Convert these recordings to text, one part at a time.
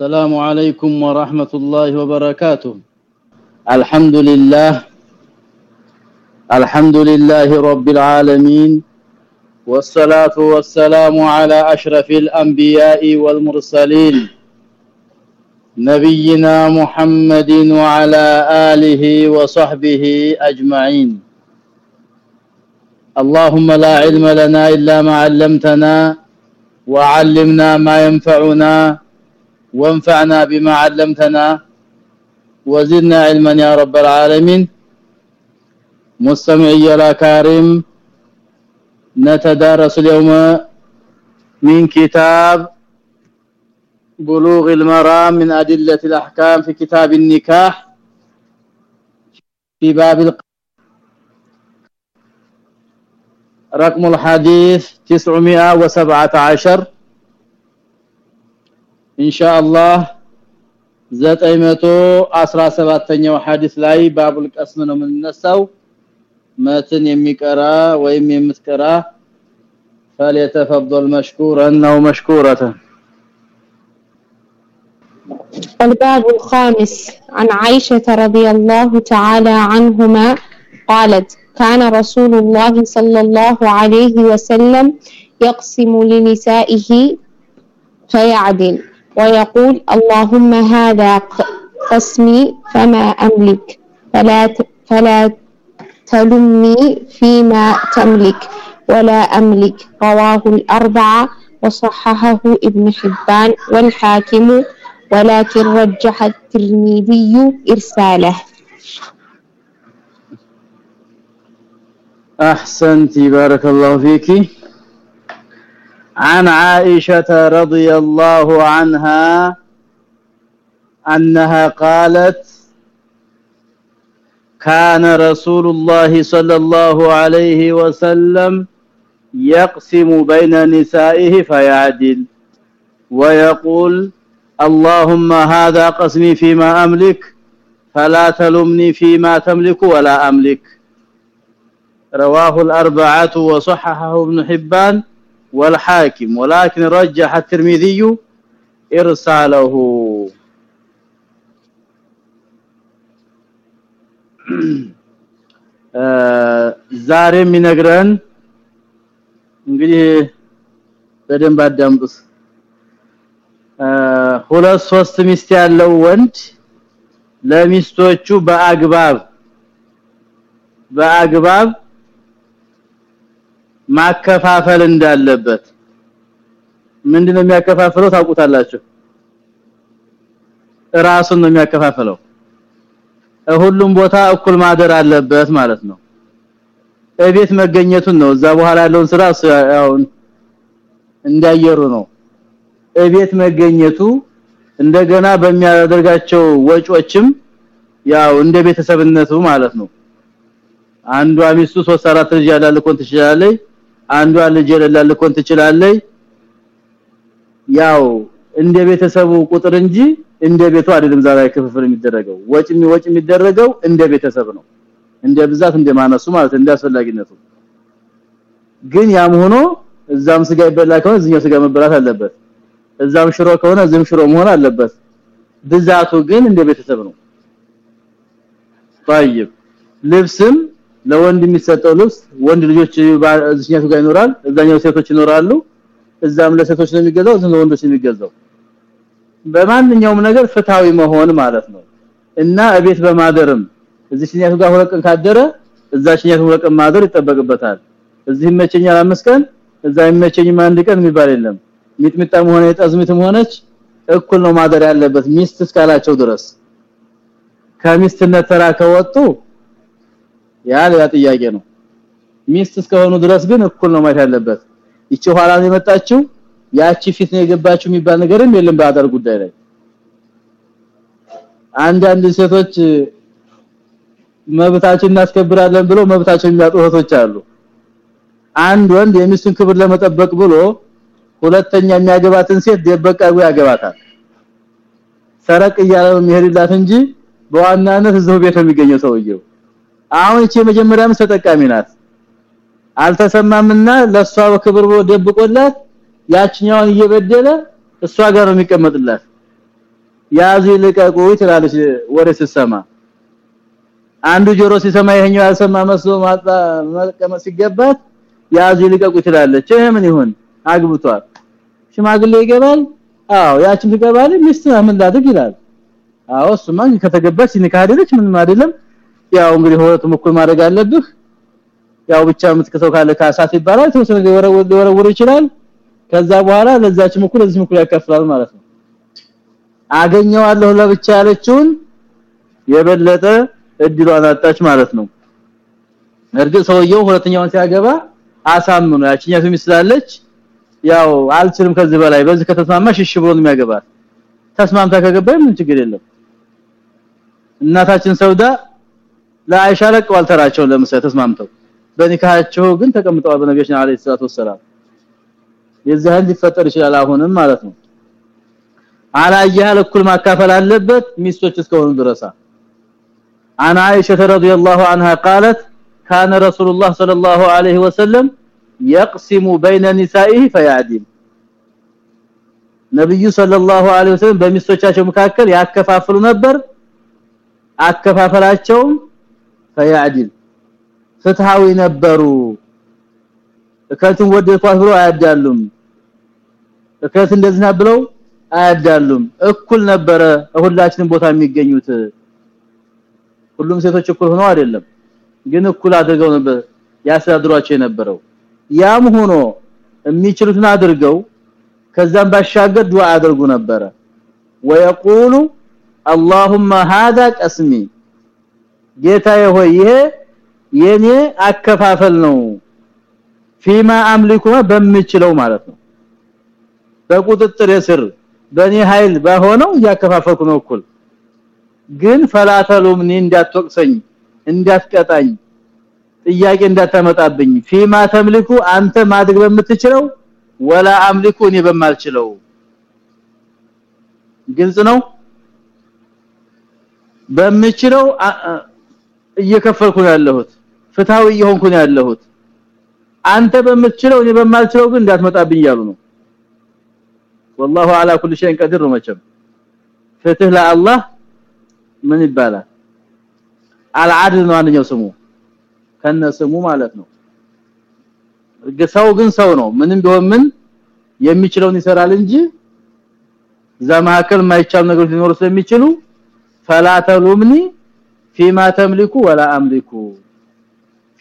السلام عليكم ورحمة الله وبركاته. الحمد لله الحمد لله رب العالمين والصلاة والسلام على أشرف الأنبياء والمرسلين نبينا محمد وعلى آله وصحبه أجمعين. اللهم لا علم لنا إلا ما علمتنا وعلمنا ما ينفعنا وانفعنا بما علمتنا وزدنا علما يا رب العالمين مستمعي الكريم نتدارس اليوم من كتاب بلوغ المرام من أدلة الأحكام في كتاب النكاح في باب. رقم الحديث 917 إن شاء الله 917ኛው ሐዲስ ላይ ባቡል ቀስም ነው የምንነሳው መትን የሚቀራ ወይም የምትቀራ فليتفضل مشكورا او مشكوره الباب الخامس عن عائشة رضي الله تعالى عنهما قالت كان رسول الله صلى الله عليه وسلم يقسم لنسائه فيعدل ويقول اللهم هذا قسمي فما أملك. فلا فلا تلمني فيما تملك ولا أملك. رواه الأربعة وصححه ابن حبان والحاكم ولكن رجح الترمذي إرساله. أحسنت بارك الله فيك. عن عائشة رضي الله عنها أنها قالت كان رسول الله صلى الله عليه وسلم يقسم بين نسائه فيعدل ويقول اللهم هذا قسمي فيما أملك فلا تلمني فيما تملك ولا أملك. رواه الأربعة وصححه ابن حبان والحاكم ولكن رجح الترمذي إرساله ዛሬ የሚነግረን እንግዲህ በደንብ አዳምጡት ሁለት ሶስት ሚስት ያለው ወንድ ለሚስቶቹ በአግባብ በአግባብ ማከፋፈል እንዳለበት። ምንድነው የሚያከፋፍለው ታውቁታላችሁ? ራሱን ነው የሚያከፋፍለው። ሁሉም ቦታ እኩል ማደር አለበት ማለት ነው። እቤት መገኘቱን ነው። እዛ በኋላ ያለውን ስራ ያው እንዳየሩ ነው። እቤት መገኘቱ እንደገና በሚያደርጋቸው ወጮችም ያው እንደ ቤተሰብነቱ ማለት ነው። አንዷ ሚስቱ 3 4 ልጅ ያላል ኮን ትችላለች አንዷ ልጅ የሌላል ኮን ትችላለች ያው እንደ ቤተሰቡ ቁጥር እንጂ እንደ ቤቱ አይደለም ዛሬ ክፍፍል የሚደረገው ወጭ ወጭ የሚደረገው እንደ ቤተሰብ ነው እንደ ብዛት እንደ ማነሱ ማለት እንደ አስፈላጊነቱ ግን ያም ሆኖ እዛም ስጋ ይበላ ከሆነ እዚህኛው ስጋ መበላት አለበት እዛም ሽሮ ከሆነ እዚህም ሽሮ መሆን አለበት ብዛቱ ግን እንደ ቤተሰብ ነው طيب ልብስም ለወንድ የሚሰጠው ልብስ ወንድ ልጆች እዚህኛው ጋር ይኖራል እዛኛው ሴቶች ይኖራሉ እዛም ለሴቶች ነው የሚገዛው እዚህም ለወንዶች ነው የሚገዛው። በማንኛውም ነገር ፍታዊ መሆን ማለት ነው። እና እቤት በማደርም እዚህኛው ጋር ሁለት ቀን ካደረ እዛችኛው ሁለት ቀን ማደር ይጠበቅበታል። እዚህ መቸኛል አምስት ቀን እዛ ይመቸኝም አንድ ቀን የሚባል የለም። ሚጥሚጣም ሆነ የጠዝሚትም ሆነች እኩል ነው ማደር ያለበት ሚስት እስካላቸው ድረስ። ከሚስትነት ተራ ከወጡ ያ ሌላ ጥያቄ ነው። ሚስት እስከሆኑ ድረስ ግን እኩል ነው ማለት ያለበት። ይቺ ኋላ የመጣችው። ያቺ ፊት ነው የገባችው የሚባል ነገርም የለም በአዳር ጉዳይ ላይ። አንዳንድ ሴቶች መብታችን እናስከብራለን ብለው መብታቸው የሚያጡ አሉ። አንድ ወንድ የሚስቱን ክብር ለመጠበቅ ብሎ ሁለተኛ የሚያገባትን ሴት ደበቃው ያገባታል። ሰረቅ እያለ የሚሄድላት እንጂ በዋናነት እዛው ቤት የሚገኘው ሰውየው አሁን እቺ መጀመሪያም ተጠቃሚ ናት። አልተሰማምና ለሷ ክብር ደብቆላት ያችኛውን እየበደለ እሷ ጋር ነው የሚቀመጥላት። ያዙ ይልቀቁ ትላለች ወሬ ሲሰማ አንዱ ጆሮ ሲሰማ ይሄኛው ያልሰማ መስሎ ማጣ መቀመጥ ሲገባት ያዙ ይልቀቁ ትላለች። ይሄ ምን ይሁን? አግብቷል። ሽማግሌ ይገባል? አዎ። ያችን ትገባል ሚስት ይላል? አዎ። እሱማ ከተገባች ንካደለች ምንም አይደለም ያው እንግዲህ ሁለቱም እኩል ማድረግ አለብህ። ያው ብቻ የምትከሰው ካለ ካሳት ይባላል ተወሰነ ሊወረውር ይችላል። ከዛ በኋላ ለዛችም እኩል ለዚህም እኩል ያከፍላል ማለት ነው። አገኘዋለሁ ለብቻ ያለችውን የበለጠ እድሏን አጣች ማለት ነው። እርግጥ ሰውየው ሁለተኛውን ሲያገባ አሳምኑ ያቺኛቱ ሚስላለች ያው አልችልም ከዚህ በላይ በዚህ ከተስማማሽ እሺ ብሎ ነው ተስማምታ ከገባይ ምን ችግር የለም። እናታችን ሰውዳ ለአይሻ ለቀዋል ተራቸው ለምሳሌ ተስማምተው በኒካቸው ግን ተቀምጠዋል በነቢያችን አለይሂ ሰላቱ ወሰለም የዛን ሊፈጠር ይችላል አሁንም ማለት ነው አላየህ እኩል ማካፈል አለበት ሚስቶች እስከሆኑ ድረሳ عن عائشه رضي الله عنها قالت كان رسول الله صلى الله عليه وسلم يقسم بين نسائه فيعدل ነብዩ ሰለላሁ ዐለይሂ ወሰለም በሚስቶቻቸው መካከል ያከፋፍሉ ነበር አከፋፈላቸው ፈያዕዲል ፍትሃዊ ነበሩ እከትን ወደድኳት ብለው አያዳሉም እከት እንደዚህ ብለው አያዳሉም እኩል ነበረ ሁላችንም ቦታ የሚገኙት ሁሉም ሴቶች እኩል ሆነው አይደለም ግን እኩል አድርገው ነበር ያስተዳድሯቸው የነበረው ያም ሆኖ የሚችሉትን አድርገው ከዛም ባሻገር ዱዓ አድርጉ ነበረ ወየቁሉ اللهم هذا قسمي ጌታዬ ሆይ ይሄ የኔ አከፋፈል ነው። ፊማ አምልኩ በሚችለው ማለት ነው። በቁጥጥር ስር በኔ ኃይል ባሆነው ያከፋፈልኩ ነው እኩል። ግን ፈላተሉምኒ እንዳትወቅሰኝ እንዳትቀጣኝ ጥያቄ እንዳታመጣብኝ። ፊማ ተምልኩ አንተ ማድረግ በምትችለው ወላ አምልኩ እኔ በማልችለው። ግልጽ ነው? በምችለው እየከፈልኩ ነው ያለሁት ፍታዊ እየሆንኩ ነው ያለሁት አንተ በምትችለው እኔ በማልችለው ግን እንዳትመጣብኝ ያሉ ነው والله على كل شيء قدير መቼም ፍትህ ለአላህ ምን ይባላል አልዓድል ነው አንደኛው ስሙ ከነ ስሙ ማለት ነው ሰው ግን ሰው ነው ምንም ቢሆን ምን የሚችለውን ይሰራል እንጂ ዘማከል ማይቻል ነገሮች ሊኖሩ ስለሚችሉ فلا تلومني فيما تملك ولا املك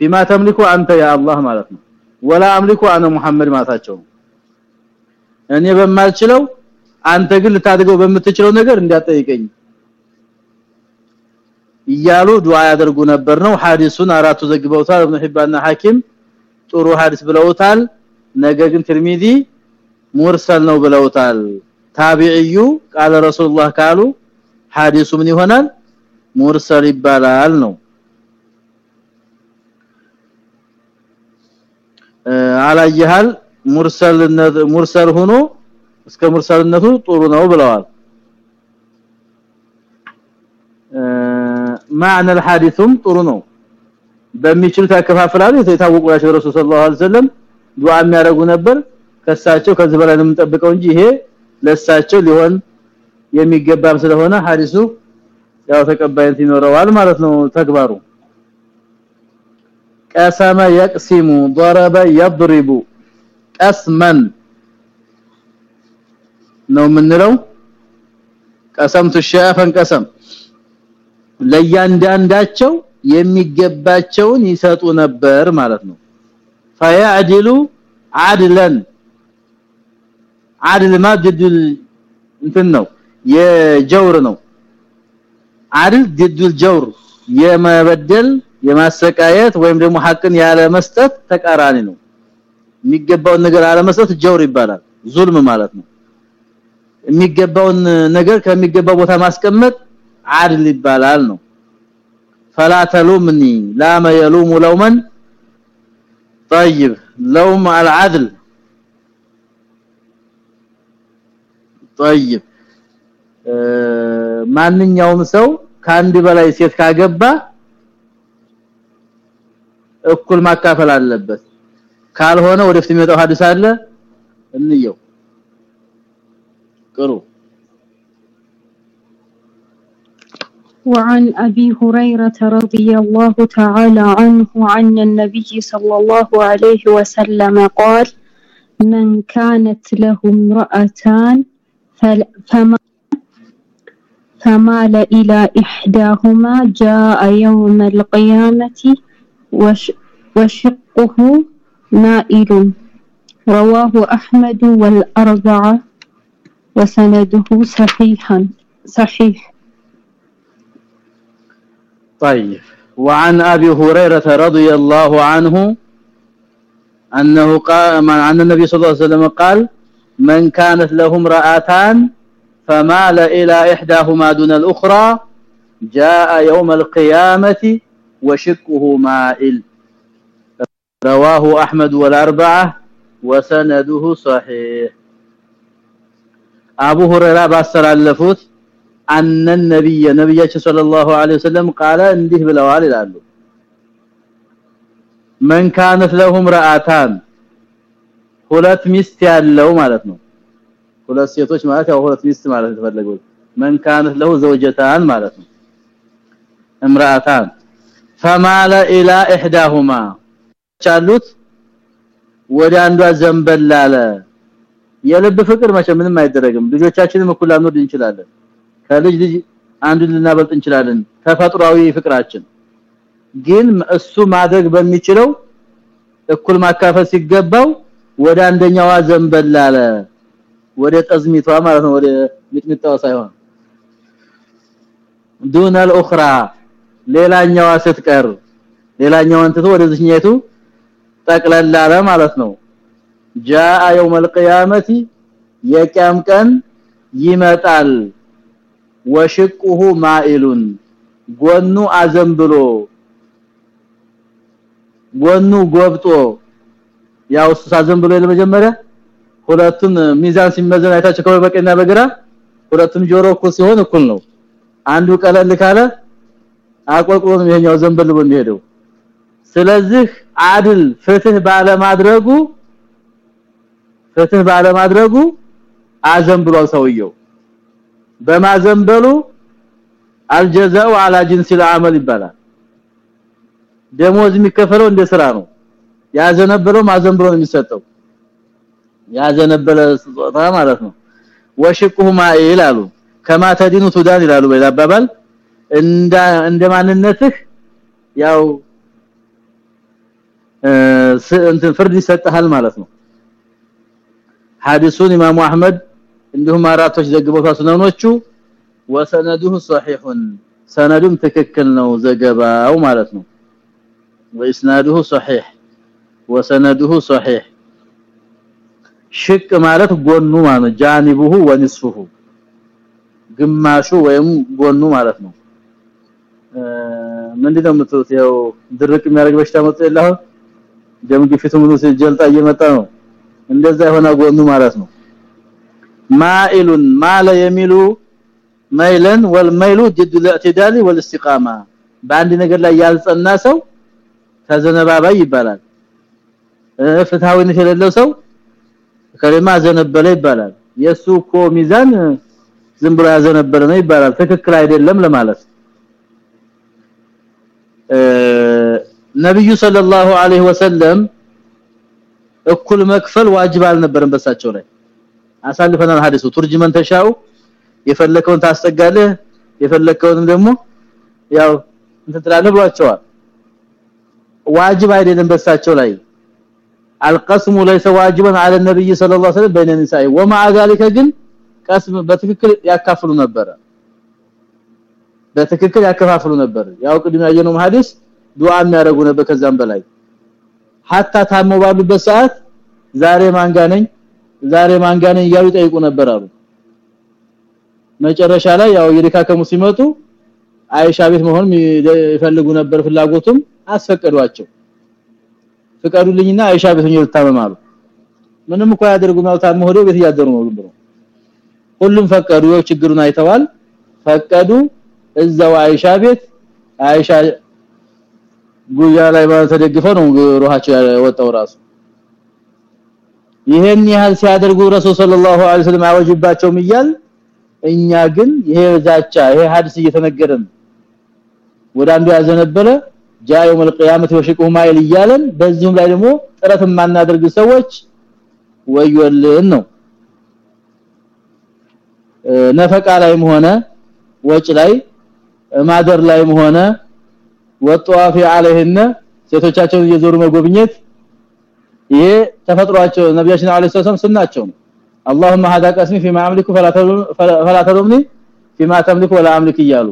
فيما تملك انت يا الله ማለት ነው ولا املك انا محمد ማታቸው እኔ በማልችለው አንተ ግን ልታደርገው በምትችለው ነገር እንዲያጠይቀኝ እያሉ ዱዓ ያደርጉ ነበር ነው ሐዲሱን አራቱ ዘግበውታል ኢብኑ ሒባንና ሐኪም ጥሩ ሐዲስ ብለውታል ነገር ግን ትርሚዚ ሙርሰል ነው ብለውታል ታቢዒዩ ቃለ ረሱላህ ካሉ ሐዲሱ ምን ይሆናል ሙርሰል ይባላል ነው። አላየሃል? ሙርሰልነት ሙርሰል ሆኖ እስከ ሙርሰልነቱ ጥሩ ነው ብለዋል። معنى الحادثም ጥሩ ነው። በሚችል ተከፋፍላሉ የታወቁ ያቸው ረሱል ሰለላሁ ዐለይሂ ወሰለም ዱዓ የሚያደርጉ ነበር። ከሳቸው ከዚህ በላይ ነው የምንጠብቀው እንጂ ይሄ ለሳቸው ሊሆን የሚገባም ስለሆነ ሐዲሱ ያው ተቀባይነት ይኖረዋል ማለት ነው ተግባሩ ቀሰመ يقسم ضرب يضرب قسما ነው የምንለው ቀሰምቱ ሸፈን ቀሰም ለያንዳንዳቸው የሚገባቸውን ይሰጡ ነበር ማለት ነው ፈያዕድሉ አድለን አድል ማድል እንትን ነው የጀውር ነው አድል ድዱል ጀውር የመበደል የማሰቃየት ወይም ደግሞ ሐቅን ያለ መስጠት ተቃራኒ ነው የሚገባውን ነገር አለ መስጠት ጀውር ይባላል ዙልም ማለት ነው የሚገባውን ነገር ከሚገባው ቦታ ማስቀመጥ አድል ይባላል ነው فلا تلومني لا ما يلوم لوما طيب لوم العدل طيب ማንኛውም ሰው ከአንድ በላይ ሴት ካገባ እኩል ማካፈል አለበት ካልሆነ ወደፊት የሚመጣው ሐዲስ አለ እንየው ቅሩ وعن أبي هريرة رضي الله تعالى عنه عن النبي صلى الله عليه وسلم قال من كانت له امرأتان فما فمال إلى إحداهما جاء يوم القيامة وش وشقه مائل. رواه أحمد والأربعة وسنده صحيحا صحيح. طيب. وعن أبي هريرة رضي الله عنه أنه قال عن النبي صلى الله عليه وسلم قال من كانت له امرأتان فمال إلى إحداهما دون الأخرى جاء يوم القيامة وشكه مائل رواه أحمد والأربعة وسنده صحيح أبو هريرة باستلفوت أن النبي نبي صلى الله عليه وسلم قال እንዲህ ብለዋል ይላሉ من كانت لهم رأتان ሁለት ሚስት ያለው ማለት ነው ሁለት ሴቶች ማለት ያው ሁለት ሚስት ማለት ተፈለገው من كانت له زوجتان ማለት ነው امرأتان فمال الى احداهما ቻሉት ወደ አንዷ ዘንበል አለ የልብ ፍቅር መቼ ምንም አይደረግም ልጆቻችንን እኩል አንወድ እንችላለን ከልጅ ልጅ አንዱን ልናበልጥ እንችላለን ተፈጥሯዊ ፍቅራችን ግን እሱ ማድረግ በሚችለው እኩል ማካፈል ሲገባው ወደ አንደኛዋ ዘንበል አለ ወደ ጠዝሚቷ ማለት ነው ወደ ሚጥሚጣው ሳይሆን ዱን الاخرى ሌላኛዋ ስትቀር ሌላኛዋን ትቶ ወደ ዝኛይቱ ጠቅለል አለ ማለት ነው جاء يوم القيامه የቂያም ቀን ይመጣል ወሽቁሁ ማኢሉን ጎኑ አዘንብሎ ጎኑ ጎብጦ ያው ሳዘንብሎ ለመጀመሪያ ሁለቱም ሚዛን ሲመዘን አይታችሁ ከሆነ በቀኝና በግራ ሁለቱም ጆሮ እኩል ሲሆን እኩል ነው አንዱ ቀለል ካለ አቆልቁሎ ነው ይሄኛው ዘንበል ብሎ የሚሄደው ስለዚህ አድል ፍትህ ባለማድረጉ ፍትህ ባለማድረጉ አዘንብሏል ሰውየው በማዘንበሉ አልጀዛው አላ ጂንስ العمل ይባላል ደሞዝ የሚከፈለው እንደ ስራ ነው ያዘነበለው ማዘንብሎ ነው የሚሰጠው ያዘነበለ ስጦታ ማለት ነው። ወሽቁሁ ማኢል አሉ ከማ ተዲኑ ቱዳን ይላሉ በአባባል እንደ እንደ ማንነትህ ያው እንትን ፍርድ ይሰጣል ማለት ነው። ሐዲሱን ኢማሙ አህመድ እንዲሁም አራቶች ዘግበው ሱናኖቹ ወሰነዱሁ ሶሒሁን ሰነዱም ትክክል ነው ዘገባው ማለት ነው። ወኢስናዱሁ ሶሒህ ወሰነዱሁ ሶሒህ ሽቅ ማለት ጎኑ ማለት ጃኒቡሁ ወንስፉሁ ግማሹ ወይም ጎኑ ማለት ነው ምንድነው የምትሉት ያው ድርቅ የሚያደርግ በሽታ መጥቶ የለው ደም ግፊቱ ምኑ ሲጀልጣ እየመጣ ነው እንደዛ የሆነ ጎኑ ማለት ነው ማኢሉን ማለ የሚሉ መይለን ወልመይሉ ጅድ الاعتدال والاستقامه በአንድ ነገር ላይ ያልጸና ሰው ተዘነባባይ ይባላል ፍትሃዊነት የሌለው ሰው ከለማ ዘነበለ ይባላል። የሱ እኮ ሚዛን ዝም ብሎ ያዘነበለ ነው ይባላል። ትክክል አይደለም ለማለት ነብዩ ሰለላሁ ዐለይሂ ወሰለም እኩል መክፈል ዋጅብ አልነበረም በሳቸው ላይ። አሳልፈናል ሐዲሱ። ቱርጅመን ተሻው የፈለከውን ታስጠጋለህ የፈለከውንም ደግሞ ያው እንትን ብሏቸዋል። ዋጅብ አይደለም በሳቸው ላይ القسم ليس واجبا على النبي صلى الله عليه وسلم بين النساء ومع ذلك ግን ቀስም በትክክል ያካፍሉ ነበር በትክክል ያከፋፍሉ ነበር ያው ቅድም ያየነው ሐዲስ ዱዓ የሚያደርጉ ነበር ከዛም በላይ hatta ታሞ ባሉበት ሰዓት ዛሬ ማንጋነኝ ዛሬ ማንጋነኝ እያሉ ጠይቁ ነበር አሉ መጨረሻ ላይ ያው የደካከሙ ሲመጡ አይሻ ቤት መሆን ይፈልጉ ነበር ፍላጎቱም አስፈቀዷቸው ፍቀዱልኝና አይሻ ቤት ሆኜ ልታመማሉ ምንም እኮ ያደርጉ ታሞ ሆዶ ቤት ያደሩ ነው። ብሎ ሁሉም ፈቀዱ። ችግሩን አይተዋል። ፈቀዱ። እዛው አይሻ ቤት አይሻ ጉያ ላይ ተደግፈው ነው ሩሃቸው ያወጣው ራሱ። ይሄን ያህል ሲያደርጉ ረሱል ሰለላሁ ዐለይሂ ወሰለም አወጅባቸውም ይያል እኛ ግን ይሄ ዛቻ ይሄ ሐዲስ እየተነገረን ወደ አንዱ ያዘነበለ ጃ يوم القيامه وشقه ማይል እያለን በዚህም ላይ ደግሞ ጥረት ማናደርግ ሰዎች ወዮልን ነው ነፈቃ ላይም ሆነ ወጭ ላይ ማደር ላይም ሆነ ወጧፊ عليهن ሴቶቻቸውን እየዞሩ መጎብኘት ይሄ ተፈጥሯቸው ነብያችን አለይሂ ሰላም ስናቸው اللهم هذا قسمي فيما املك فلا فلا تلومني فيما تملك ولا املك እያሉ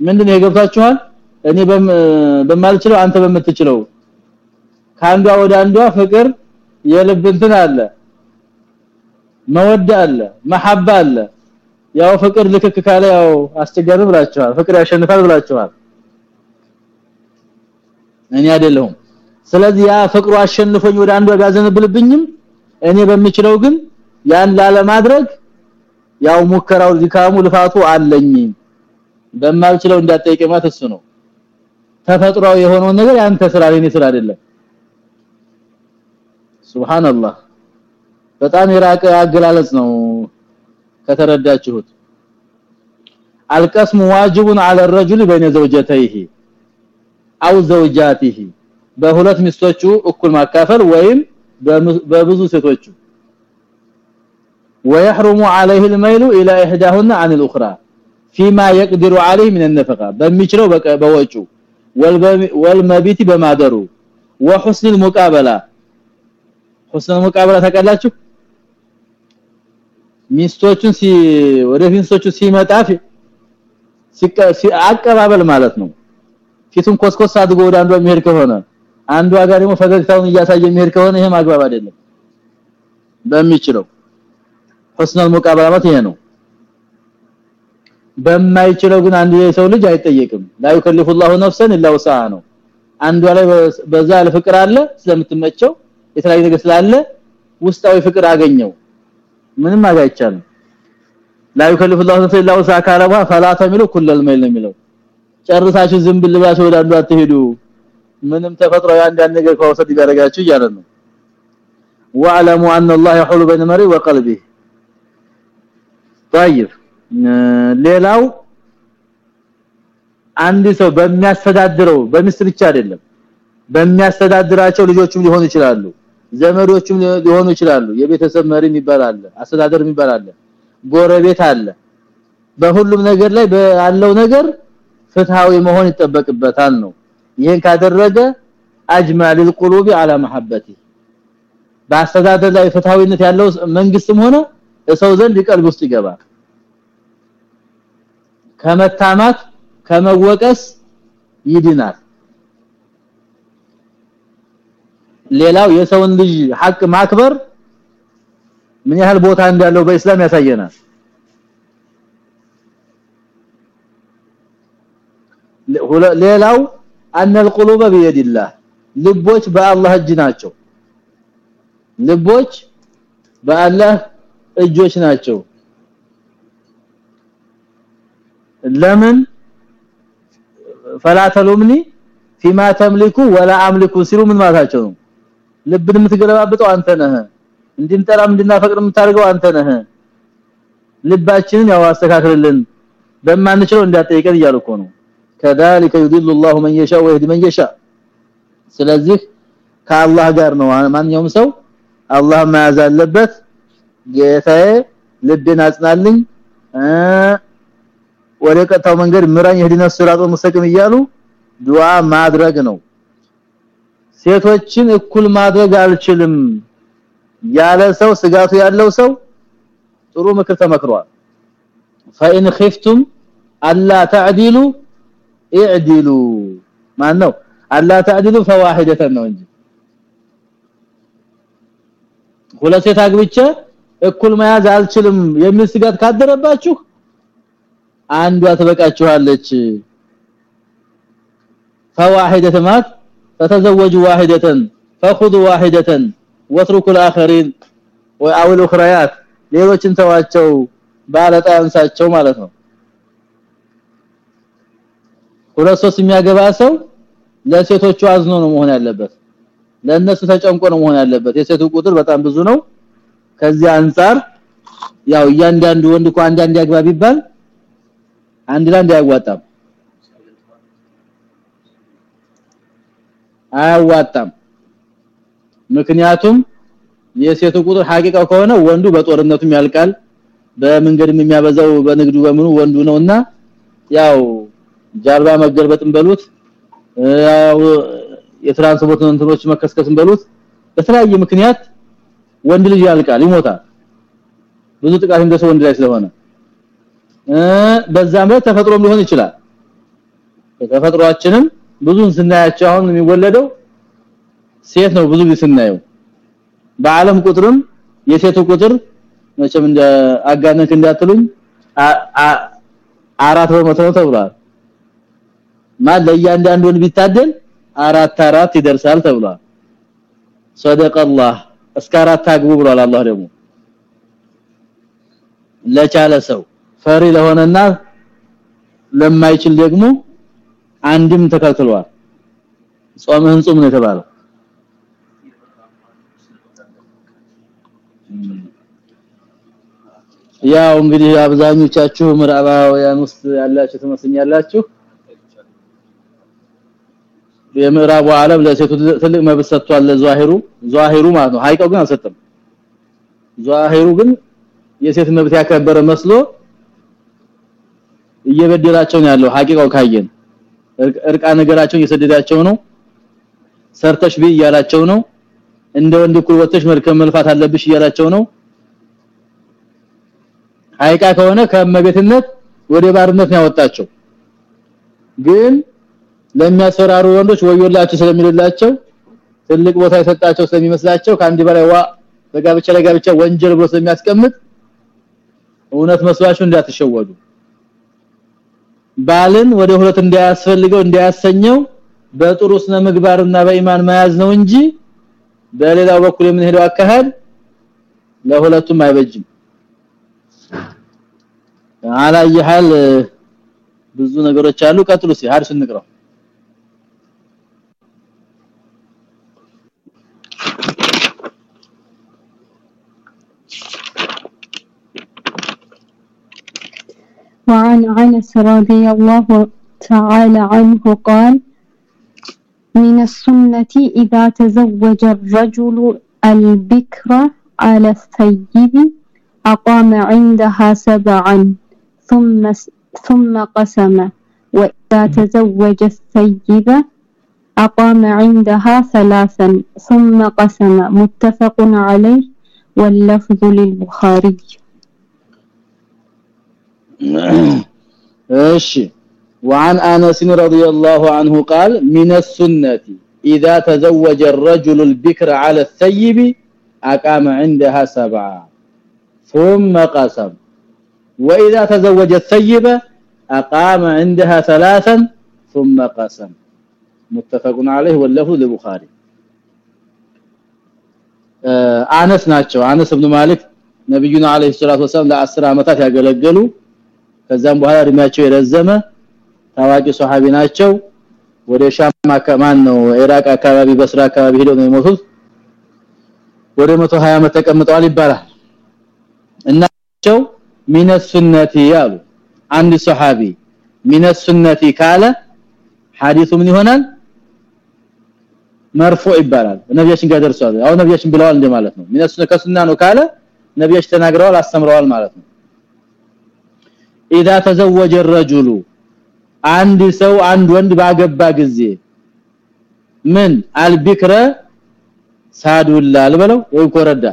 ምንድነው የገብታችኋል እኔ በማልችለው አንተ በምትችለው። ካንዷ ወደ አንዷ ፍቅር የልብ እንትን አለ መወደ አለ መሐባ አለ። ያው ፍቅር ልክክ ካለ ያው አስቸጋሪ ብላችኋል ፍቅር ያሸንፋል ብላችኋል። እኔ አይደለሁም። ስለዚህ ያ ፍቅሩ አሸንፎኝ ወደ አንዷ ቢያዘንብልብኝም እኔ በሚችለው ግን ያን ላለማድረግ ያው ሙከራው ዚካሙ ልፋቱ አለኝ። በማልችለው እንዳጠይቀ ማለት እሱ ነው ተፈጥሯዊ የሆነው ነገር ያንተ ስራ ለኔ ስራ አይደለም ሱብሃንአላህ በጣም የራቀ አገላለጽ ነው ከተረዳችሁት القسم واجب على الرجل بين زوجتيه او زوجاته በሁለት ሚስቶቹ እኩል ማካፈል ወይም በብዙ ሴቶቹ ويحرم عليه الميل الى احداهن عن الاخرى فيما يقدر عليه من النفقه በሚችለው በወጩ والمبيت በማደሩ وحسن المقابله حسن المقابله ተቀላችሁ ሚስቶቹን ሲ ወደ ሚስቶቹ ሲመጣ አቀባበል ማለት ነው ፊቱን ኮስኮስ አድርጎ ወደ አንዷ የሚሄድ ከሆነ አንዷ ጋር ደግሞ ፈገግታውን እያሳየ የሚሄድ ከሆነ ይሄ ማግባብ አይደለም በሚችለው حسن المقابله ይሄ ነው በማይችለው ግን አንድ የሰው ልጅ አይጠየቅም لا يكلف الله نفسا الا وسعها ነው አንዷ ላይ በዛ ለፍቅር አለ ስለምትመቸው የተለያየ ነገር ስላለ ውስጣዊ ፍቅር አገኘው ምንም አይቻልም لا يكلف الله نفسا الا وسعها ካለባ فلا تملوا كل الميل የሚለው ጨርሳችሁ ዝም ብልባችሁ ወደ አንዱ አትሄዱ ምንም ተፈጥሯዊ አንድ ነገር ከወሰድ ይጋረጋችሁ እያለ ነው واعلموا ان الله يحول بين المرء وقلبه طيب ሌላው አንድ ሰው በሚያስተዳድረው በሚስት ብቻ አይደለም በሚያስተዳድራቸው ልጆችም ሊሆኑ ይችላሉ ዘመዶችም ሊሆኑ ይችላሉ የቤተሰብ መሪ ይባላል አስተዳደር ይባላል ጎረቤት አለ በሁሉም ነገር ላይ ባለው ነገር ፍትሃዊ መሆን ይጠበቅበታል ነው ይሄን ካደረገ አጅማል القلوب على محبتي በአስተዳደር ላይ ፍትሃዊነት ያለው መንግስትም ሆነ ሰው ዘንድ ቀልብ ውስጥ ይገባል ከመታማት ከመወቀስ ይድናል ሌላው የሰውን ልጅ ሐቅ ማክበር ምን ያህል ቦታ እንዳለው በእስላም ያሳየናል ሌላው ان القلوب بيد الله ልቦች በአላህ እጅ ናቸው ልቦች በአላህ እጆች ናቸው ለምን فلا تلومني فيما تملك ولا املك ሲሉ ምን ማለታቸው ነው ልብን የምትገለባብጠው አንተ ነህ እንድንጠራም እንድናፈቅር የምታደርገው አንተ ነህ ልባችንን ያው አስተካክልልን በማንችለው እንዳጠይቀን እያሉ እኮ ነው كذلك يضل الله من يشاء ويهدي من يشاء ስለዚህ ከአላህ ጋር ነው ማንኛውም ሰው አላህ መያዝ አለበት ጌታዬ ልብን አጽናልኝ ወደ ቀጣው መንገድ ምራኝ ህዲና ሲራጦ ሙስተቂም እያሉ ዱዓ ማድረግ ነው ሴቶችን እኩል ማድረግ አልችልም ያለ ሰው ስጋቱ ያለው ሰው ጥሩ ምክር ተመክሯል فإن خفتم الا تعدلوا اعدلوا ማን ነው الا تعدلوا فواحده ነው እንጂ ሁለት ሴት አግብቼ እኩል መያዝ አልችልም የሚል ስጋት ካደረባችሁ አንዷ ትበቃችኋለች فواحده مات فتزوجوا واحده فخذوا واحده واتركوا الاخرين او الاخريات ሌሎችን ተዋቸው ባለጣ ያንሳቸው ማለት ነው ሁለት ሶስት የሚያገባ ሰው ለሴቶቹ አዝኖ ነው መሆን ያለበት ለነሱ ተጨንቆ ነው መሆን ያለበት የሴቱ ቁጥር በጣም ብዙ ነው ከዚህ አንፃር ያው እያንዳንዱ ወንድ እኮ አንድ አንድ ያግባ ቢባል አንድ ላንድ አይዋጣም አያዋጣም። ምክንያቱም የሴቱ ቁጥር ሐቂቃው ከሆነ ወንዱ በጦርነቱም ያልቃል በመንገድም የሚያበዛው በንግዱ በምኑ ወንዱ ነውና ያው ጀርባ መገልበጥም በሉት ያው የትራንስፖርት እንትኖች መከስከስም በሉት በተለያየ ምክንያት ወንድ ልጅ ያልቃል ይሞታል። ብዙ ጥቃት እንደሰው ወንድ ላይ ስለሆነ። በዛም ላይ ተፈጥሮም ሊሆን ይችላል። ተፈጥሯችንም ብዙን ስናያቸው አሁን የሚወለደው ሴት ነው ብዙ ስናየው። በአለም ቁጥርም የሴቱ ቁጥር መቼም እንደ አጋነንክ እንዳትሉኝ አራት በመቶ ነው ተብሏል። ማን ለእያንዳንዱ ወንድ ቢታደል አራት አራት ይደርሳል ተብሏል። ሰደቀላህ እስከ አራት አግቡ ብሏል አላህ ደግሞ። ለቻለ ሰው ፈሪ ለሆነና ለማይችል ደግሞ አንድም ተከልክሏል። ጾምህን ጾም ነው የተባለው። ያው እንግዲህ አብዛኞቻችሁ ምዕራባውያን ውስጥ ያላችሁ ትመስኛላችሁ የምዕራቡ ዓለም ለሴቱ ትልቅ መብት ሰጥቷል ለዛሂሩ። ዛሂሩ ማለት ነው። ሀቂቃው ግን አልሰጠም። ዛሂሩ ግን የሴት መብት ያከበረ መስሎ እየበደላቸው ነው ያለው ሀቂቃው ካየን። እርቃናቸውን እየሰደዳቸው ነው። ሰርተሽ ብይ እያላቸው ነው። እንደ ወንድ እኩል ወጥተሽ መድከም መልፋት አለብሽ እያላቸው ነው። ሀቂቃ ከሆነ ከእመቤትነት ወደ ባርነት ያወጣቸው። ግን ለሚያስፈራሩ ወንዶች ወዮላችሁ ስለሚልላቸው ትልቅ ቦታ የሰጣቸው ስለሚመስላቸው ከአንድ በላይ ዋ በጋብቻ ለጋብቻ ወንጀል ብሎ ስለሚያስቀምጥ እውነት መስዋዕቱ እንዳትሸወዱ ባልን ወደ ሁለት እንዳያስፈልገው እንዳያሰኘው በጥሩ ስነ ምግባርና በኢማን መያዝ ነው እንጂ በሌላው በኩል የምንሄደው አካሄድ ለሁለቱም አይበጅም። አላየሃል? ብዙ ነገሮች አሉ። ቀጥሉ ሲ ሀርስ እንቅራው وعن عنس رضي الله تعالى عنه قال من السنة إذا تزوج الرجل البكر على الثيب أقام عندها سبعا ثم ثم قسم وإذا تزوج الثيب أقام عندها ثلاثا ثم قسم متفق عليه واللفظ للبخاري. ايش وعن انس رضي الله عنه قال من السنه اذا تزوج الرجل البكر على الثيب اقام عندها سبعه ثم قسم واذا تزوج الثيب اقام عندها ثلاثا ثم قسم متفق عليه واللفظ للبخاري انس ናቸው አነስ ኢብኑ ማሊክ ነብዩና አለይሂ ሰላቱ ወሰለም ለ10 አመታት ያገለገሉ ከዛም በኋላ እድሜያቸው የረዘመ ታዋቂ ሱሐቢ ናቸው። ወደ ሻም አካባቢ ነው? ኢራቅ አካባቢ በስራ አካባቢ ሄደው ነው የሞቱት። ወደ 120 አመት ተቀምጠዋል ይባላል። እናቸው ሚነ ሱነቲ ያሉ አንድ ሱሐቢ ሚነ ሱነቲ ካለ ሐዲሱ ምን ይሆናል? መርፎ ይባላል። ነብያችን ጋር ደርሷል። አው ነብያችን ብለዋል እንደማለት ነው። ሚነ ሱነ ከሱና ነው ካለ ነብያችን ተናግረዋል አስተምረዋል ማለት ነው اذا تزوج الرجل አንድ ሰው አንድ ወንድ ባገባ ጊዜ ምን አልቢክረ ሳዱላ አልበለው ወይ ኮረዳ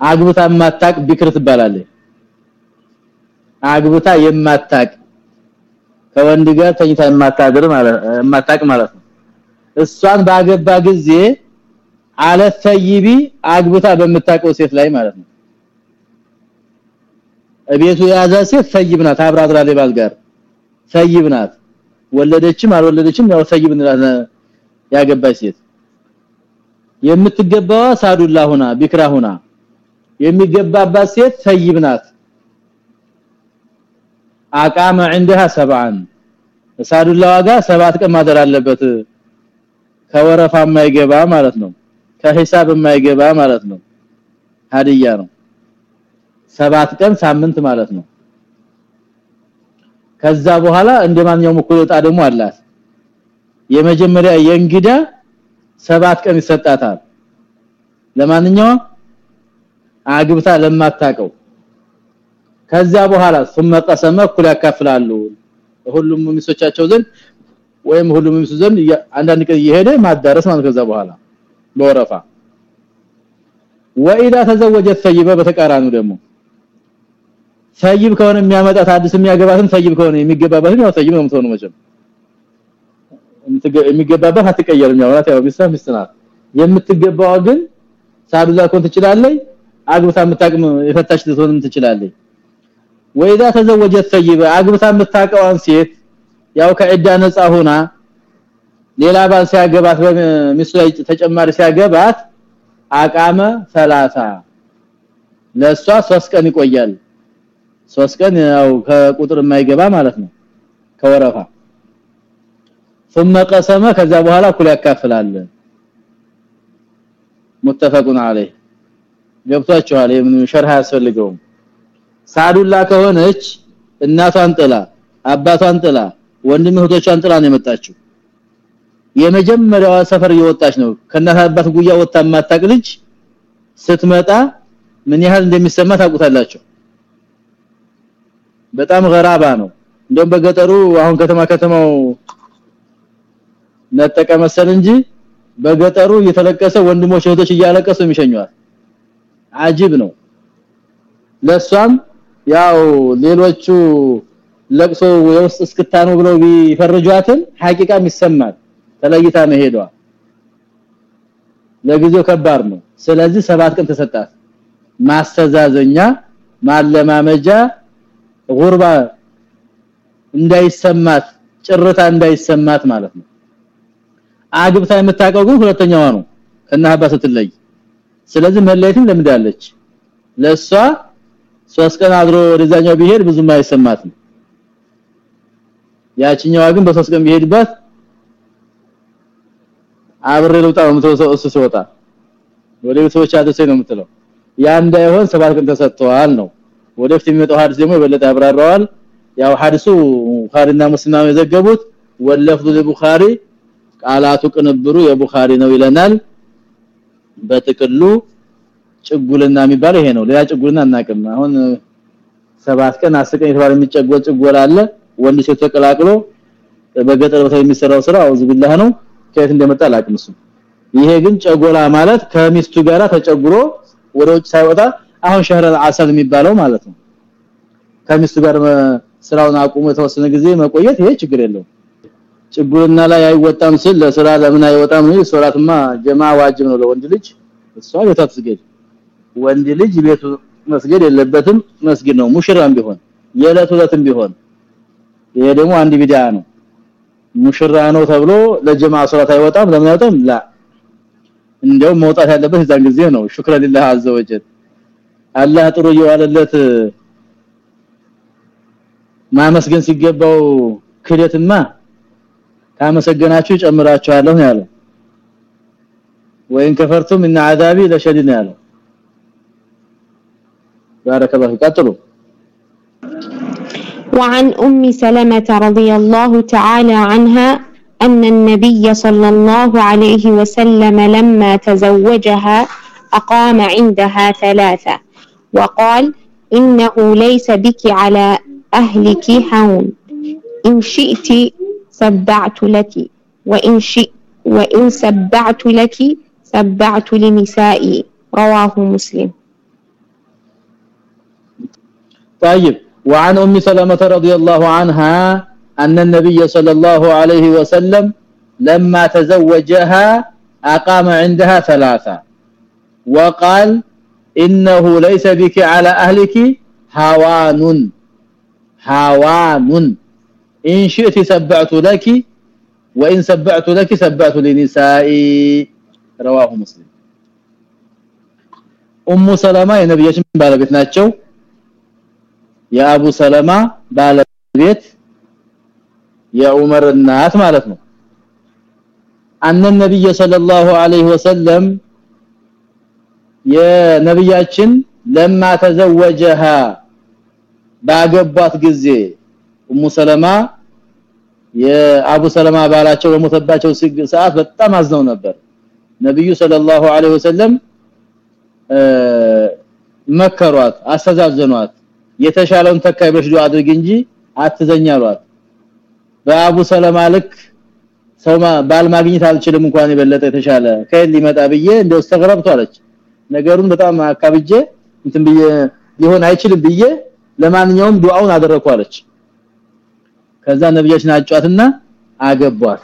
አግብታ የማታቅ ቢክር ትባላለች አግብታ የማታቅ ከወንድ ጋር ተኝታ የማታድር ማለት የማታቅ ማለት ነው እሷን ባገባ ጊዜ አለ ሰይቢ አግብታ በምታቀው ሴት ላይ ማለት ነው እቤቱ የያዘ ሴት ሰይብ ናት አብራድራ ለባል ጋር ሰይብ ናት ወለደችም አልወለደችም ያው ሰይብ እንላለን ያገባች ሴት የምትገባዋ ሳዱላ ሆና ቢክራ ሆና የሚገባባት ሴት ሰይብ ናት አቃመ عندها سبعا ሳዱላ ዋጋ ሰባት ቀን ማደር አለበት ከወረፋ የማይገባ ማለት ነው ከሂሳብ የማይገባ ማለት ነው ሀዲያ ነው ሰባት ቀን ሳምንት ማለት ነው ከዛ በኋላ እንደማንኛውም እኩል ወጣ ደግሞ አላት የመጀመሪያ የእንግዳ ሰባት ቀን ይሰጣታል ለማንኛውም አግብታ ለማታቀው ከዛ በኋላ ثم قسم እኩል ያካፍላሉ ሁሉም ሚስቶቻቸው ዘንድ ወይም ሁሉም ሚስቱ ዘንድ አንዳንድ ቀን እየሄደ ማዳረስ ማለት ከዛ በኋላ በወረፋ واذا تزوج الثيب በተቃራኒው ደግሞ ሰይብ ከሆነ የሚያመጣት አዲስ የሚያገባትን ሰይብ ከሆነ የሚገባበትን ያው ሰይብ ነው የምትሆነው መቼም። የሚገባበት አትቀየርም። ያው ያው ቢሳ ሚስትናት የምትገባው ግን ሳዱላ ኮን ትችላለች አግብታ የምታቅም የፈታች ልትሆንም ትችላለች። ወይዳ ተዘወጀት ሰይበ አግብታ የምታቀዋን ሴት ያው ከዕዳ ነፃ ሆና ሌላ ባል ሲያገባት በሚስቱ ላይ ተጨማሪ ሲያገባት አቃመ 30 ለሷ 3 ቀን ይቆያል 3 ቀን ያው ከቁጥር የማይገባ ማለት ነው ከወረፋ ثم قسم ከዛ በኋላ እኩል ያካፍላል متفقون عليه ገብቷችኋል የምን ሸርህ ያስፈልገው ሳዱላ ከሆነች እናቷን ጥላ አባቷን ጥላ ወንድም እህቶቿን ጥላ ነው የመጣችው የመጀመሪያዋ ሰፈር እየወጣች ነው ከእናት አባት ጉያ ወጣ ማታቅ ልጅ ስትመጣ ምን ያህል እንደሚሰማ ታውቁታላችሁ በጣም ገራባ ነው። እንደውም በገጠሩ አሁን ከተማ ከተማው ነጠቀ መሰል እንጂ በገጠሩ እየተለቀሰ ወንድሞች እህቶች እያለቀሱ የሚሸኙዋል። አጂብ ነው። ለሷም ያው ሌሎቹ ለቅሶ የውስጥ እስክታ ነው ብለው ቢፈርጇትን ሐቂቃም ይሰማል። ተለይታ መሄዷ ለጊዜው ከባድ ነው። ስለዚህ ሰባት ቀን ተሰጣት። ማስተዛዘኛ ማለማመጃ ጉርባ እንዳይሰማት ጭርታ እንዳይሰማት ማለት ነው። አግብታ የምታቀው ግን ሁለተኛዋ ነው። ከና አባ ስትለይ። ስለዚህ መለየትም ለምዳለች። ለሷ ሶስት ቀን አድሮ ወደዛኛው ቢሄድ ብዙም አይሰማትም። ያቺኛዋ ግን በሶስት ቀን ቢሄድባት አብሬ ልውጣ ነው ሲወጣ። ወደ ቤተሰቦች አደሰ ነው የምትለው። ያ እንዳይሆን ሰባት ቀን ተሰጥቷል ነው ወደፊት የሚመጣው ሐዲስ ደግሞ የበለጠ ያብራራዋል። ያው ሐዲሱ ቡኻሪና ሙስሊም የዘገቡት ወለፍዙ ለቡኻሪ ቃላቱ ቅንብሩ የቡኻሪ ነው ይለናል። በጥቅሉ ጭጉልና የሚባለው ይሄ ነው። ሌላ ጭጉልና አናቅም አሁን ሰባት ቀን አስቀኝ የተባለ የሚጨጎል ጭጎል አለ። ወንድ ሴት ተቀላቅሎ በገጠር ቦታ የሚሰራው ስራ አውዝ ቢላህ ነው። ከየት እንደመጣ አላቅም እሱ ይሄ ግን ጨጎላ ማለት ከሚስቱ ጋራ ተጨጉሮ ወደ ውጭ ሳይወጣ አሁን ሸህረ አሰል የሚባለው ማለት ነው። ከሚስቱ ጋር ስራውን አቁሞ የተወሰነ ጊዜ መቆየት ይሄ ችግር የለው ጭጉልና ላይ አይወጣም ሲል ለስራ ለምን አይወጣም ነው ሶላትማ ጀማ ዋጅብ ነው ለወንድ ልጅ። እሷ ቤቷ ትስገድ። ወንድ ልጅ ቤቱ መስገድ የለበትም። መስጊድ ነው። ሙሽራም ቢሆን የዕለት ዕለትም ቢሆን። ይሄ ደግሞ አንድ ቢዳ ነው። ሙሽራ ነው ተብሎ ለጀማ ሶላት አይወጣም ለምን አይወጣም? ላ። እንደው መውጣት ያለበት እዛን ጊዜ ነው። ሽክረ ሊላህ አዘ ወጀል አላህ ጥሩ ይዋለለት ማመስገን ሲገባው ክደትማ ካመሰገናችሁ ጨምራችኋለሁ ያለው ወይን ከፈርቱም እና አዛቢ ለሸዲድ ያለው بارك الله قتلوا وعن أم سلمة رضي الله تعالى عنها أن النبي صلى الله عليه وسلم لما تزوجها أقام عندها ثلاثة وقال إنه ليس بك على أهلك هون إن شئت سبعت لك وإن شئت وإن سبعت لك سبعت لنسائي رواه مسلم. طيب. وعن أم سلمة رضي الله عنها أن النبي صلى الله عليه وسلم لما تزوجها أقام عندها ثلاثة. وقال إنه ليس بك على أهلك هوان هوان إن شئت سبعت لك وإن سبعت لك سبعت لنسائي رواه مسلم ام سلمة የነብያችን ባለቤት ናቸው የአቡ ሰለማ ባለቤት የዑመር እናት ማለት ነው አነ ነብይ ሰለላሁ ዐለይሂ ወሰለም የነብያችን ለማ ተዘወጀها ባገባት ጊዜ ኡሙ ሰለማ የአቡ ሰለማ ባላቸው በሞተባቸው ሰዓት በጣም አዝነው ነበር። ነብዩ ሰለላሁ ዐለይሂ ወሰለም መከሯት አስተዛዘኗት የተሻለውን ተካይ ዱዓ አድርግ እንጂ አትዘኛሏት በአቡ ሰለማ ልክ ሰው ባል ማግኘት አልችልም እንኳን የበለጠ የተሻለ ከየት ሊመጣ ብዬ እንደው ተገረብቷ አለች ነገሩን በጣም አካብጄ እንትን ብዬ ሊሆን አይችልም ብዬ ለማንኛውም ዱዓውን አደረኩ አለች። ከዛ ነብያችን አጫዋትና አገቧት።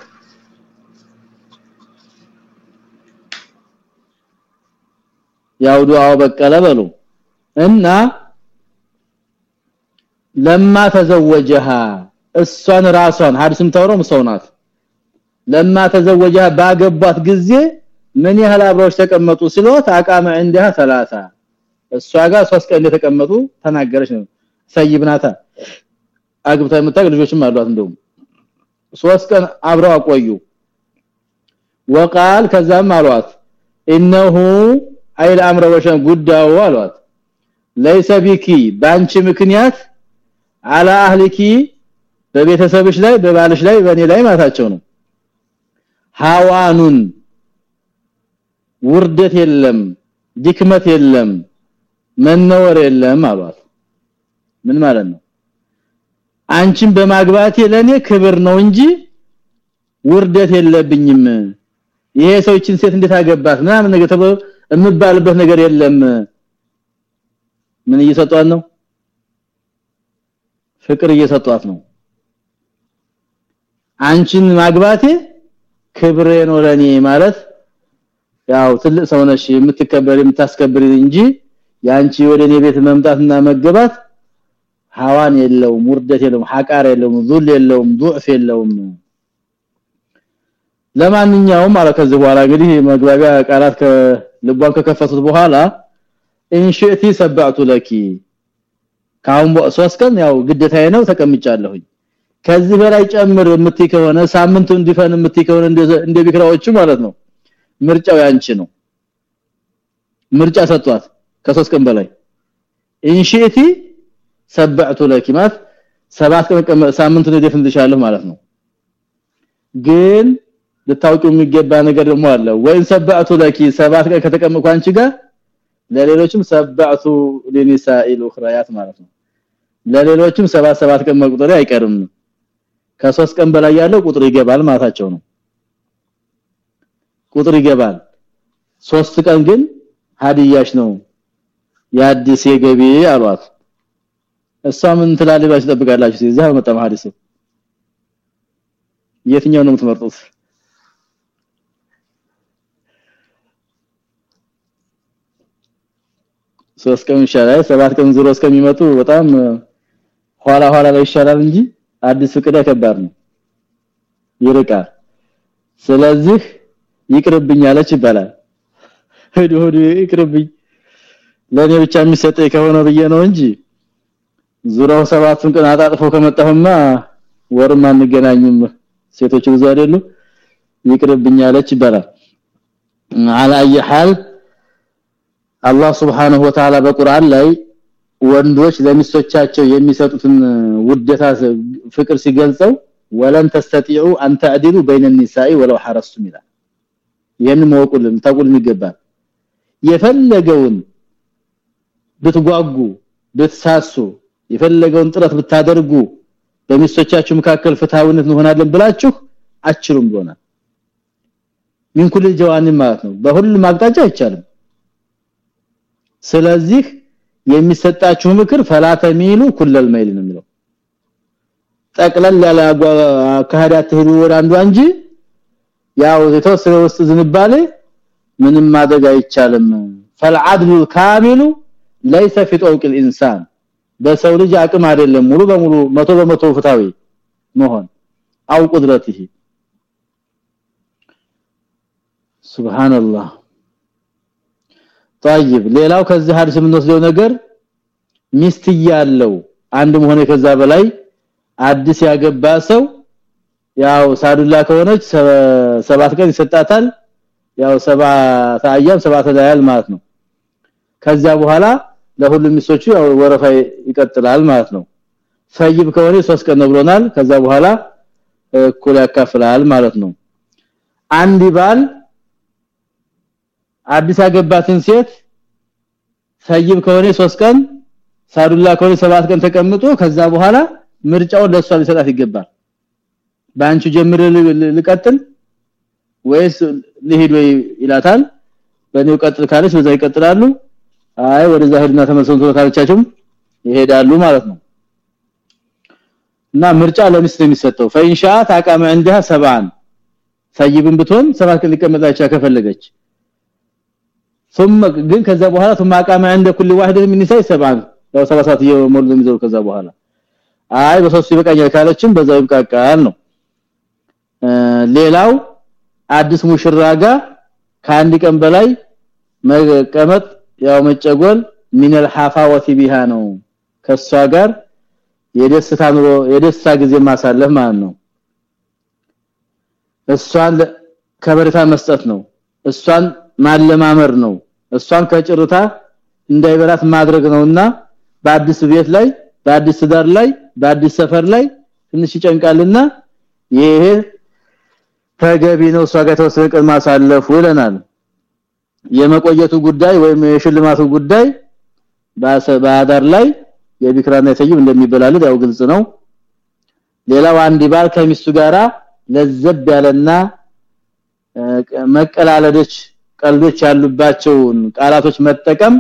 ያው ዱዓው በቀለ በሉ። እና ለማ ተዘወጀሃ እሷን ራሷን ሐዲስም ተወረም ሰው ለማ ተዘወጀሃ ባገቧት ጊዜ ምን ያህል አብረውሽ ተቀመጡ ስሎት አቃመ እንደሃ 30 እሷ ጋር 3 ቀን እንደተቀመጡ ተናገረች ነው። ሰይብናታ አግብታ የምታቅ ልጆችም አሏት እንደውም። 3 ቀን አብረው አቆዩ። وقال ከዛም አሏት انه አይል አምረ ወሸን ጉዳው አሏት። ليس بك ባንቺ ምክንያት አላ አህሊኪ በቤተሰብሽ ላይ በባልሽ ላይ በኔ ላይ ማታቸው ነው። ሐዋኑን ውርደት የለም ድክመት የለም መነወር የለም አሏት። ምን ማለት ነው? አንቺን በማግባቴ ለኔ ክብር ነው እንጂ ውርደት የለብኝም። ይሄ ሰዎችን ሴት እንዴት አገባት? ምናምን ነገር ተብሎ የምባልበት ነገር የለም። ምን እየሰጧት ነው? ፍቅር እየሰጧት ነው። አንቺን ማግባቴ ክብሬ ነው ለኔ ማለት ያው ትልቅ ሰው ነሽ የምትከበር የምታስከብሪ እንጂ ያንቺ ወደኔ ቤት መምጣትና መገባት ሐዋን የለውም ውርደት የለውም ሐቃር የለውም ዙል የለውም ዱዕፍ የለውም። ለማንኛውም አለ ከዚህ በኋላ እንግዲህ መግባቢያ ቃላት ከልቧን ከከፈቱት በኋላ ኢንሽእቲ ሰባቱ ለኪ። ካሁን ሶስት ያው ግዴታዬ ነው ተቀምጫለሁኝ። ከዚህ በላይ ጨምር የምትይ ከሆነ ሳምንቱ እንዲፈን የምትይ ከሆነ እንደ ቢክራዎቹ ማለት ነው ምርጫው ያንቺ ነው። ምርጫ ሰጧት ከሶስት ቀን በላይ። ኢንሽእቲ ሰባቱ ለኪ ማለት ሰባት ቀን ሳምንቱን እንደፍንልሻለሁ ማለት ነው። ግን ልታውቂው የሚገባ ነገር ደግሞ አለ። ወይን ሰባቱ ለኪ ሰባት ቀን ከተቀመጥኩ አንቺ ጋር ለሌሎችም ሰባቱ ለኒሳኢል ኡኽራያት ማለት ነው። ለሌሎችም ሰባት ሰባት ቀን መቁጠር አይቀርም ከሶስት ቀን በላይ ያለው ቁጥር ይገባል ማታቸው ነው ቁጥር ይገባል። ሶስት ቀን ግን ሀዲያሽ ነው። የአዲስ የገቢ አሏት። እሷ ምን ትላለች ትጠብቃላችሁ? እዛ መጣም ሐዲስ የትኛው ነው የምትመርጡት? ሶስት ቀን ይሻላል ሰባት ቀን ዙሮ እስከሚመጡ በጣም ኋላ ኋላ ላይ ይሻላል እንጂ አዲስ ፍቅር ከባድ ነው። ይርቃል። ስለዚህ ይቅርብኝ አለች ይባላል ሄዶ ሄዶ ይቅርብኝ ለኔ ብቻ የሚሰጠኝ ከሆነ ብዬ ነው እንጂ ዙራው ሰባቱን ቀን አጣጥፎ ከመጣሁማ ወርም አንገናኝም ሴቶች ብዙ አይደሉ ይቅርብኝ አለች ይባላል على اي حال አላህ Subhanahu Wa Ta'ala በቁርአን ላይ ወንዶች ለሚስቶቻቸው የሚሰጡትን ውደታ ፍቅር ሲገልጸው ወለን ተስተጢዑ አን ተዕዲሉ በይነ النساء ولو حرصتم ይላል ይሄን መወቁልን ታቁልን ይገባል። የፈለገውን ብትጓጉ ብትሳሱ የፈለገውን ጥረት ብታደርጉ በሚስቶቻችሁ መካከል ፍትሃዊነት እንሆናለን ብላችሁ አችሩም ይሆናል ምን ኩል ጀዋን ማለት ነው። በሁሉም አቅጣጫ አይቻልም። ስለዚህ የሚሰጣችሁ ምክር ፈላተሚሉ ኩለል መይል ነው የሚለው። ያለ አካሄድ አትሄዱ ወደ አንዱ እንጂ ያው የተወሰነ ውስጥ ዝንባሌ ምንም ማድረግ አይቻልም فالعدل الكامل ليس في طوق الانسان በሰው ልጅ አቅም አይደለም ሙሉ በሙሉ መቶ በመቶ ፍታዊ መሆን አው ቁድረትህ ሱብሃንአላህ طيب ሌላው ከዚህ ሐዲስ የምንወስደው ነገር ሚስት ያለው አንድ መሆነ ከዛ በላይ አዲስ ያገባ ሰው ያው ሳዱላ ከሆነች ሰባት ቀን ይሰጣታል። ያው ሰባት አያም ሰባት ላያል ማለት ነው። ከዛ በኋላ ለሁሉም ሚስቶቹ ያው ወረፋ ይቀጥላል ማለት ነው። ሰይብ ከሆነ ሶስት ቀን ነው ብሎናል። ከዛ በኋላ እኩል ያካፍላል ማለት ነው። አንድ ባል አዲስ ያገባትን ሴት ሰይብ ከሆነ 3 ቀን ሳዱላ ከሆነ 7 ቀን ተቀምጦ ከዛ በኋላ ምርጫውን ለሷ ሊሰጣት ይገባል ባንቹ ጀምር ልቀጥል ወይስ ልሂድ ወይ ይላታል በኔው ቀጥል ካለች በዛ ይቀጥላሉ አይ ወደዛ ሄድና ተመልሰው ካለቻቸውም ይሄዳሉ ማለት ነው እና ምርጫ ለሚስት የሚሰጠው ፈኢንሻ ታቃመ عندها ሰባን ሰይብን ብትሆን ሰባት ቀን ሊቀመጣቻ ከፈለገች ثم ግን ከዛ በኋላ ثم አቃመ عند كل واحد من النساء ሰባን ያው ሰባት ሰዓት እየሞሉ የሚዘው ከዛ በኋላ አይ በሶስት ይበቃኛል ካለችም በዛው ይብቃቃል ነው ሌላው አዲስ ሙሽራ ጋር ከአንድ ቀን በላይ መቀመጥ ያው መጨጎል ምን الحفاوه بها ነው ከሷ ጋር የደስታ ኑሮ የደስታ ጊዜ ማሳለፍ ማለት ነው እሷን ከበረታ መስጠት ነው እሷን ማለማመር ነው እሷን ከጭርታ እንዳይበራት ማድረግ ነውና በአዲስ ቤት ላይ በአዲስ ዳር ላይ በአዲስ ሰፈር ላይ ትንሽ ይጨንቃልና ይሄ ተገቢ ነው እሷ ጋር ተወሰነ ቀን ማሳለፉ ይለናል። የመቆየቱ ጉዳይ ወይም የሽልማቱ ጉዳይ በአዳር ላይ የቢክራና የሰይብ እንደሚበላልድ ያው ግልጽ ነው። ሌላው አንድ ባል ከሚስቱ ጋራ ለዘብ ያለና መቀላለዶች ቀልዶች ያሉባቸውን ቃላቶች መጠቀም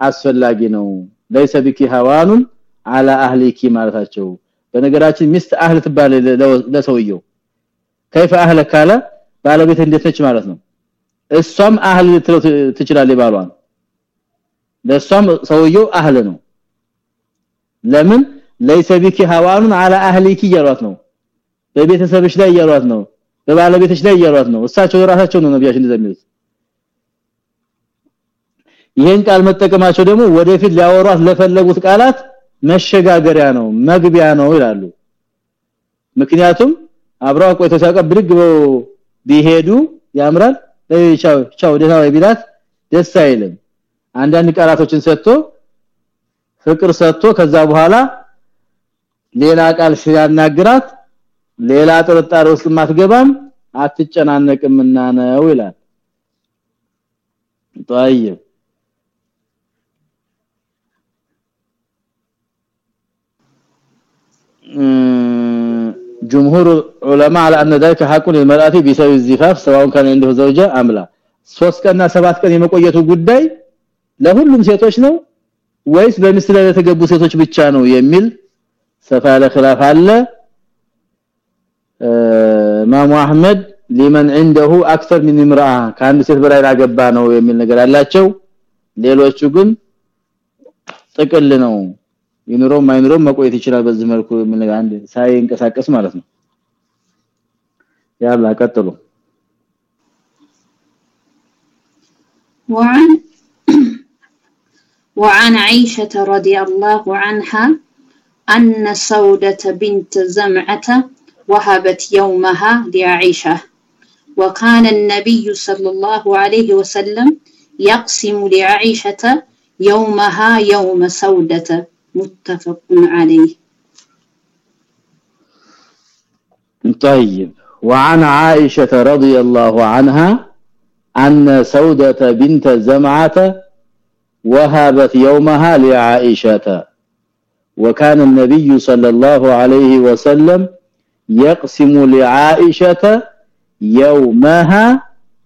አስፈላጊ ነው። ለይሰ ቢኪ ሐዋኑን አላ አህሊኪ ማለታቸው። በነገራችን ሚስት አህል ትባል ለሰውየው ከይፈ አህለ ካለ ባለቤት እንዴት ነች ማለት ነው። እሷም አህል ትችላለች ባሏን። ለሷም ሰውየው አህል ነው። ለምን? ለይሰ ቢኪ ሐዋኑን አላ አህሊኪ እያሏት ነው። በቤተሰብሽ ላይ እያሏት ነው። በባለቤትሽ ላይ እያሏት ነው። እሳቸው ራሳቸው ነው ነብያችን እንደሚሉት ይሄን ቃል መጠቀማቸው ደግሞ ወደፊት ሊያወሯት ለፈለጉት ቃላት መሸጋገሪያ ነው መግቢያ ነው ይላሉ። ምክንያቱም አብረው ቆይተው ሲያቀብ ብድግ ቢሄዱ ያምራል ቻው ቻው ደህና ወይ ቢላት ደስ አይልም አንዳንድ ቃላቶችን ሰጥቶ ፍቅር ሰጥቶ ከዛ በኋላ ሌላ ቃል ሲያናግራት ሌላ ጥርጣሬ ውስጥ ማትገባም አትጨናነቅምና ነው ይላል طيب جمهور العلماء على ان ذلك حق للمراه بسبب الزفاف سواء كان عنده زوجه ام لا 3 ቀንና 7 ቀን የመቆየቱ ጉዳይ ለሁሉም ሴቶች ነው ወይስ በሚስት ላይ ለተገቡ ሴቶች ብቻ ነው የሚል ሰፋ ያለ خلاف አለ ኢማሙ አህመድ لمن عنده اكثر من امراه ከአንድ ሴት በላይ ያገባ ነው የሚል ነገር አላቸው ሌሎቹ ግን ጥቅል ነው ይኑረው ማይኑረው መቆየት ይችላል በዚህ መልኩ የሚል ነገር አንድ ሳይንቀሳቀስ ማለት ነው ያላ ቀጥሉ وعن وعن عائشة رضي الله عنها أن سودة بنت زمعة وهبت يومها لعائشة وكان النبي صلى الله عليه وسلم يقسم لعائشة يومها يوم سودة متفق عليه. طيب. وعن عائشة رضي الله عنها أن سودة بنت زمعة وهبت يومها لعائشة وكان النبي صلى الله عليه وسلم يقسم لعائشة يومها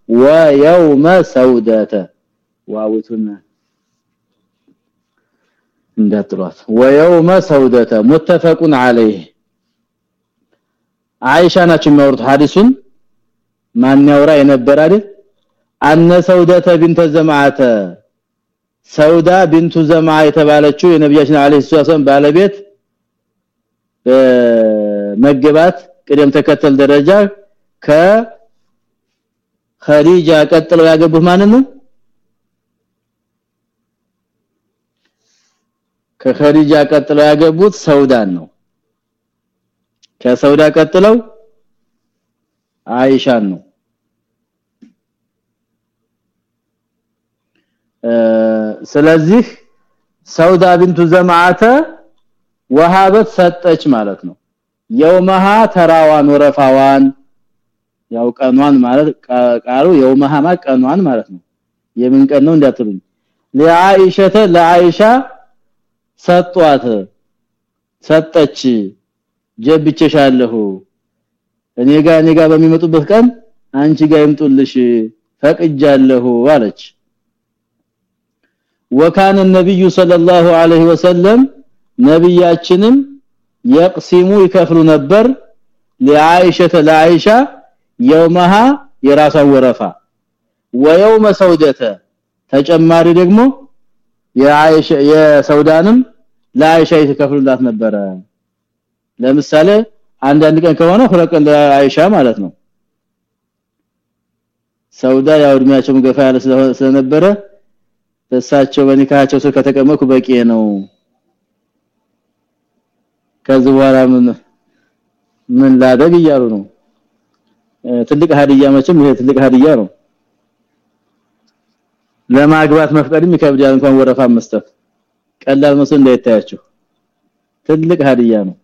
ويوم سودة. واوتنا እንዳጥሯት ويوم سودة متفق عليه አይሻ ናቸው የሚያወሩት ሐዲሱን ማን ያወራ የነበረ አይደል አነ ሰውደተ ቢንተ ዘማዓተ ሰውዳ ቢንቱ ዘማ የተባለችው የነብያችን አለይሂ ሰላም ባለቤት በመገባት ቅደም ተከተል ደረጃ ከኸዲጃ ቀጥለው ያገቡት ማን ነው ከኸዲጃ ቀጥለው ያገቡት ሰውዳን ነው። ከሰውዳ ቀጥለው አይሻን ነው። ስለዚህ ሰውዳ ቢንቱ ዘማዓተ ወሃበት ሰጠች ማለት ነው። የውመሃ ተራዋን ወረፋዋን ያው ቀኗን ማለት ቃሉ የውመሃ ቀኗን ማለት ነው። የምን ቀን ነው እንዳትሉኝ? ለአይሻ ሰጧት ሰጠች ጀብቼሻለሁ እኔ ጋር እኔ ጋር በሚመጡበት ቀን አንቺ ጋር ይምጡልሽ ፈቅጃለሁ አለች። وكان النبي صلى الله عليه وسلم ነብያችንም يقسم ይከፍሉ ነበር። لعائشه لعائشه يومها የራሷን ወረፋ ويوم سودته ተጨማሪ ደግሞ የአይሻ የሰውዳንም ለአይሻ ይከፍሉላት ነበረ። ለምሳሌ አንዳንድ ቀን ከሆነ ሁለት ቀን ለአይሻ ማለት ነው። ሰውዳ ያው እድሜያቸው ገፋ ያለ ስለነበረ እሳቸው በኒካቸው ስር ከተቀመጡ በቂ ነው። ከዚህ በኋላ ምን ምን ላደግ እያሉ ነው። ትልቅ ሀዲያ መቼም ይሄ ትልቅ ሀዲያ ነው ለማግባት መፍቀድም ይከብዳል። እንኳን ወረፋ መስጠት ቀላል መስሎ እንዳይታያችሁ። ትልቅ ሀዲያ ነው።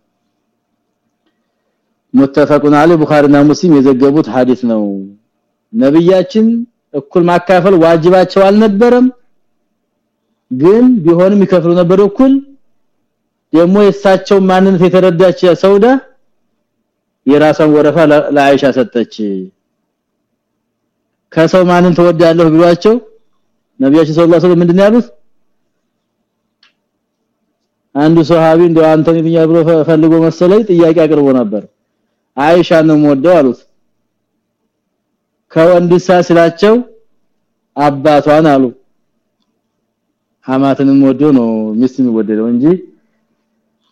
ሙተፈቁን አለ ቡኻሪና ሙስሊም የዘገቡት ሐዲስ ነው። ነብያችን እኩል ማካፈል ዋጅባቸው አልነበረም። ግን ቢሆንም ይከፍሉ ነበር እኩል። ደግሞ የሳቸው ማንነት የተረዳች ሰውዳ የራሷን ወረፋ ለአይሻ ሰጠች። ከሰው ማንን ተወዳለሁ ብሏቸው ነብያችን ሰለላሁ ዐለይሂ ወሰለም ያሉት? አንዱ ሱሐቢ እንደው አንተን ይብኛ ብሎ ፈልጎ መሰለኝ ጥያቄ አቅርቦ ነበር። አይሻ ነው ወደው አሉት። ከወንድሳ ስላቸው አባቷን አሉ። ሐማትንም ወዶ ነው ሚስት የሚወደደው እንጂ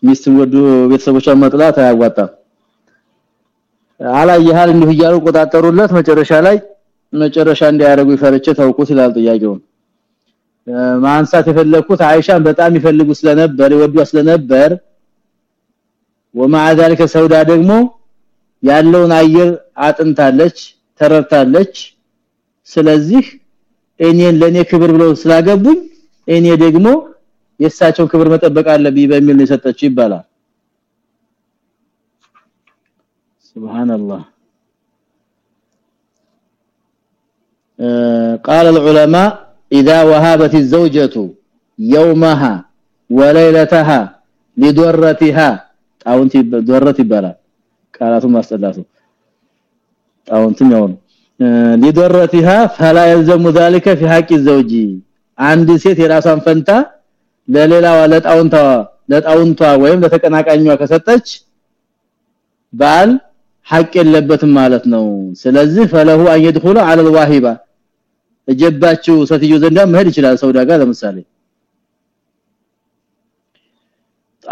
ሚስት ወዶ ቤተሰቦቿን መጥላት አያዋጣም። አላየሃል እንዲሁ እያሉ ቆጣጠሩለት መጨረሻ ላይ መጨረሻ እንዲያረጉ ይፈርጨ ተውቁት ይላል ጥያቄውን ማንሳት የፈለኩት አይሻን በጣም ይፈልጉ ስለነበር ይወዱ ስለነበር ومع ذلك ሰውዳ ደግሞ ያለውን አየር አጥንታለች ተረርታለች ስለዚህ እኔን ለኔ ክብር ብለው ስላገቡኝ እኔ ደግሞ የሳቸውን ክብር መጠበቅ አለብኝ በሚል ነው የሰጠችው ይባላል ሱብሃንአላህ قال العلماء اذا وهبت الزوجه يومها وليلتها لدرتها ጣውንት ዶረት ይባላል ቃላቱ ማስጠላቱ ጣውንትም ያው لدرتها فلا يلزم ذلك في حق الزوج አንድ ሴት የራሷን ፈንታ ለሌላዋ ለጣውንቷ ለጣውንቷ ወይም ለተቀናቃኟ ከሰጠች ባል ሐቅ የለበትም ማለት ነው ስለዚህ ፈለሁ አን يدخل على الواهبه እጀባችሁ ሴትዮ ዘንዳ መሄድ ይችላል ሰውዳ ጋር ለምሳሌ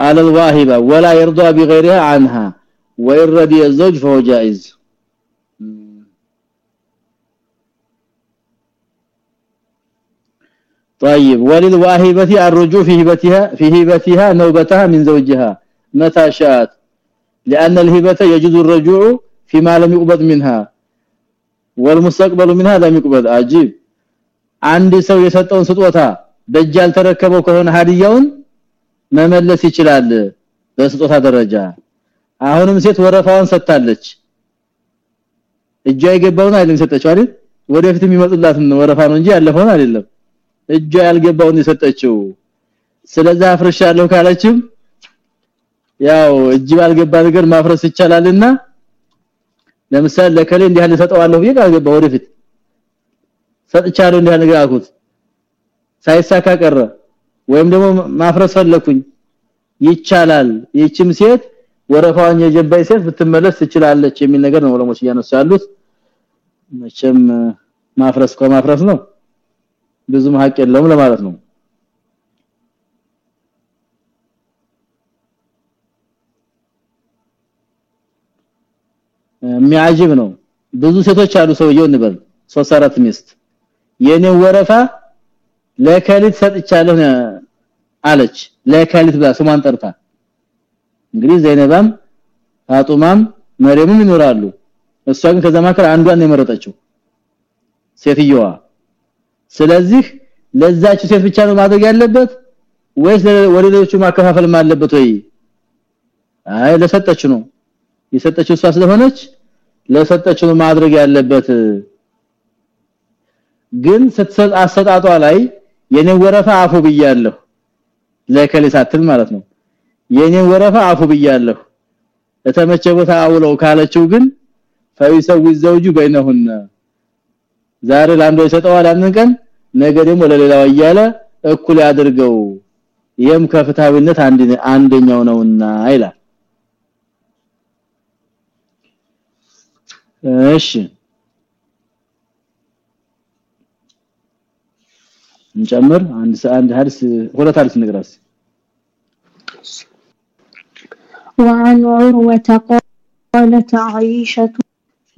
على الواهبه ولا يرضى بغيرها عنها وان رضي الزوج فهو جائز طيب وللواهبه الرجوع في هبتها في هبتها نوبتها من زوجها متى شاءت لان الهبه يجوز الرجوع فيما لم يقبض منها والمستقبل منها لم يقبض عجيب አንድ ሰው የሰጠውን ስጦታ በእጅ ያልተረከበው ከሆነ ሀዲያውን መመለስ ይችላል በስጦታ ደረጃ። አሁንም ሴት ወረፋውን ሰጣለች እጇ የገባውን አይደለም ሰጠችው አይደል? ወደፊት የሚመጡላትን ወረፋ ነው እንጂ ያለፈውን አይደለም። እጇ ያልገባውን የሰጠችው። ስለዚህ አፍርሻለሁ ካለችም ያው እጅ ባልገባ ነገር ማፍረስ ይቻላልና ለምሳሌ ለከሌ እንዲህ ሰጠዋለሁ ብዬ ካልገባ ወደፊት ሰጥቻለሁ እንዲህ ያለ ነገር አልኩት። ሳይሳካ ቀረ። ወይም ደግሞ ማፍረስ ፈለኩኝ። ይቻላል። ይችም ሴት ወረፋውን የጀባይ ሴት ብትመለስ ትችላለች የሚል ነገር ነው ወለሞች እያነሱ ያሉት። መቼም ማፍረስ ከማፍረስ ነው። ብዙም ሀቅ የለውም ለማለት ነው። የሚያጅብ ነው። ብዙ ሴቶች አሉ ሰውየው እንበል። ሶስት አራት ሚስት የኔን ወረፋ ለከሊት ሰጥቻለሁ አለች። ለከሊት ብላ ስሟን ጠርታ። እንግዲህ ዘይነባም ፋጡማም መርየምም ይኖራሉ። እሷ ግን ከዛ መካከል አንዷን የመረጠችው ሴትየዋ። ስለዚህ ለዛች ሴት ብቻ ነው ማድረግ ያለበት ወይስ ወለሌዎቹ ማከፋፈል አለበት ወይ? አይ ለሰጠች ነው። የሰጠችው እሷ ስለሆነች ለሰጠችው ማድረግ ያለበት ግን ስትሰጥ አሰጣጧ ላይ የኔ ወረፋ አፉ ብያለሁ። ለከሊሳትን ማለት ነው። የኔ ወረፋ አፉ ብያለሁ። ለተመቸ ቦታ አውለው ካለችው ግን ፈይሰው ዘውጁ በይነሁና ዛሬ ለአንዱ ይሰጠዋል አንን ቀን ነገ ደግሞ ለሌላው እያለ እኩል ያድርገው። ይሄም ከፍታዊነት አንደኛው ነውና ይላል። እሺ نجمر عند عند هرس ولا تعرف نقراس وعن عروة قالت عائشة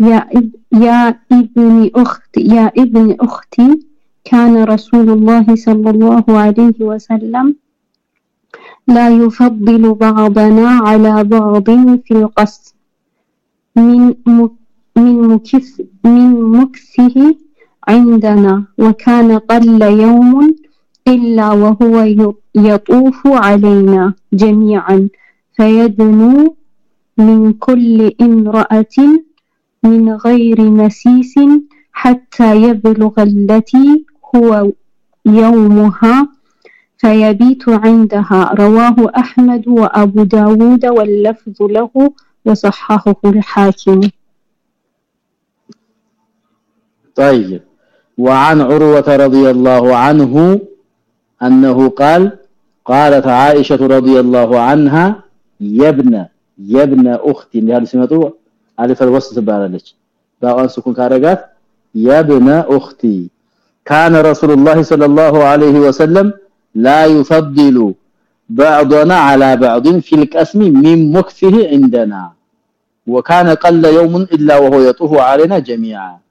يا يا ابن أخت يا ابن أختي كان رسول الله صلى الله عليه وسلم لا يفضل بعضنا على بعض في القصد من من مكث من مكثه عندنا وكان قل يوم إلا وهو يطوف علينا جميعا فيدنو من كل امرأة من غير مسيس حتى يبلغ التي هو يومها فيبيت عندها. رواه أحمد وأبو داود واللفظ له وصححه الحاكم. طيب. وعن عروة رضي الله عنه أنه قال قالت عائشة رضي الله عنها يبنى يبنى أختي اللي سمعتوا ألف الوسط تبارلج باوان سكون كارغات يبنى أختي. كان رسول الله صلى الله عليه وسلم لا يفضل بعضنا على بعض في القسم من مكثه عندنا وكان قل يوم إلا وهو يطوف علينا جميعا.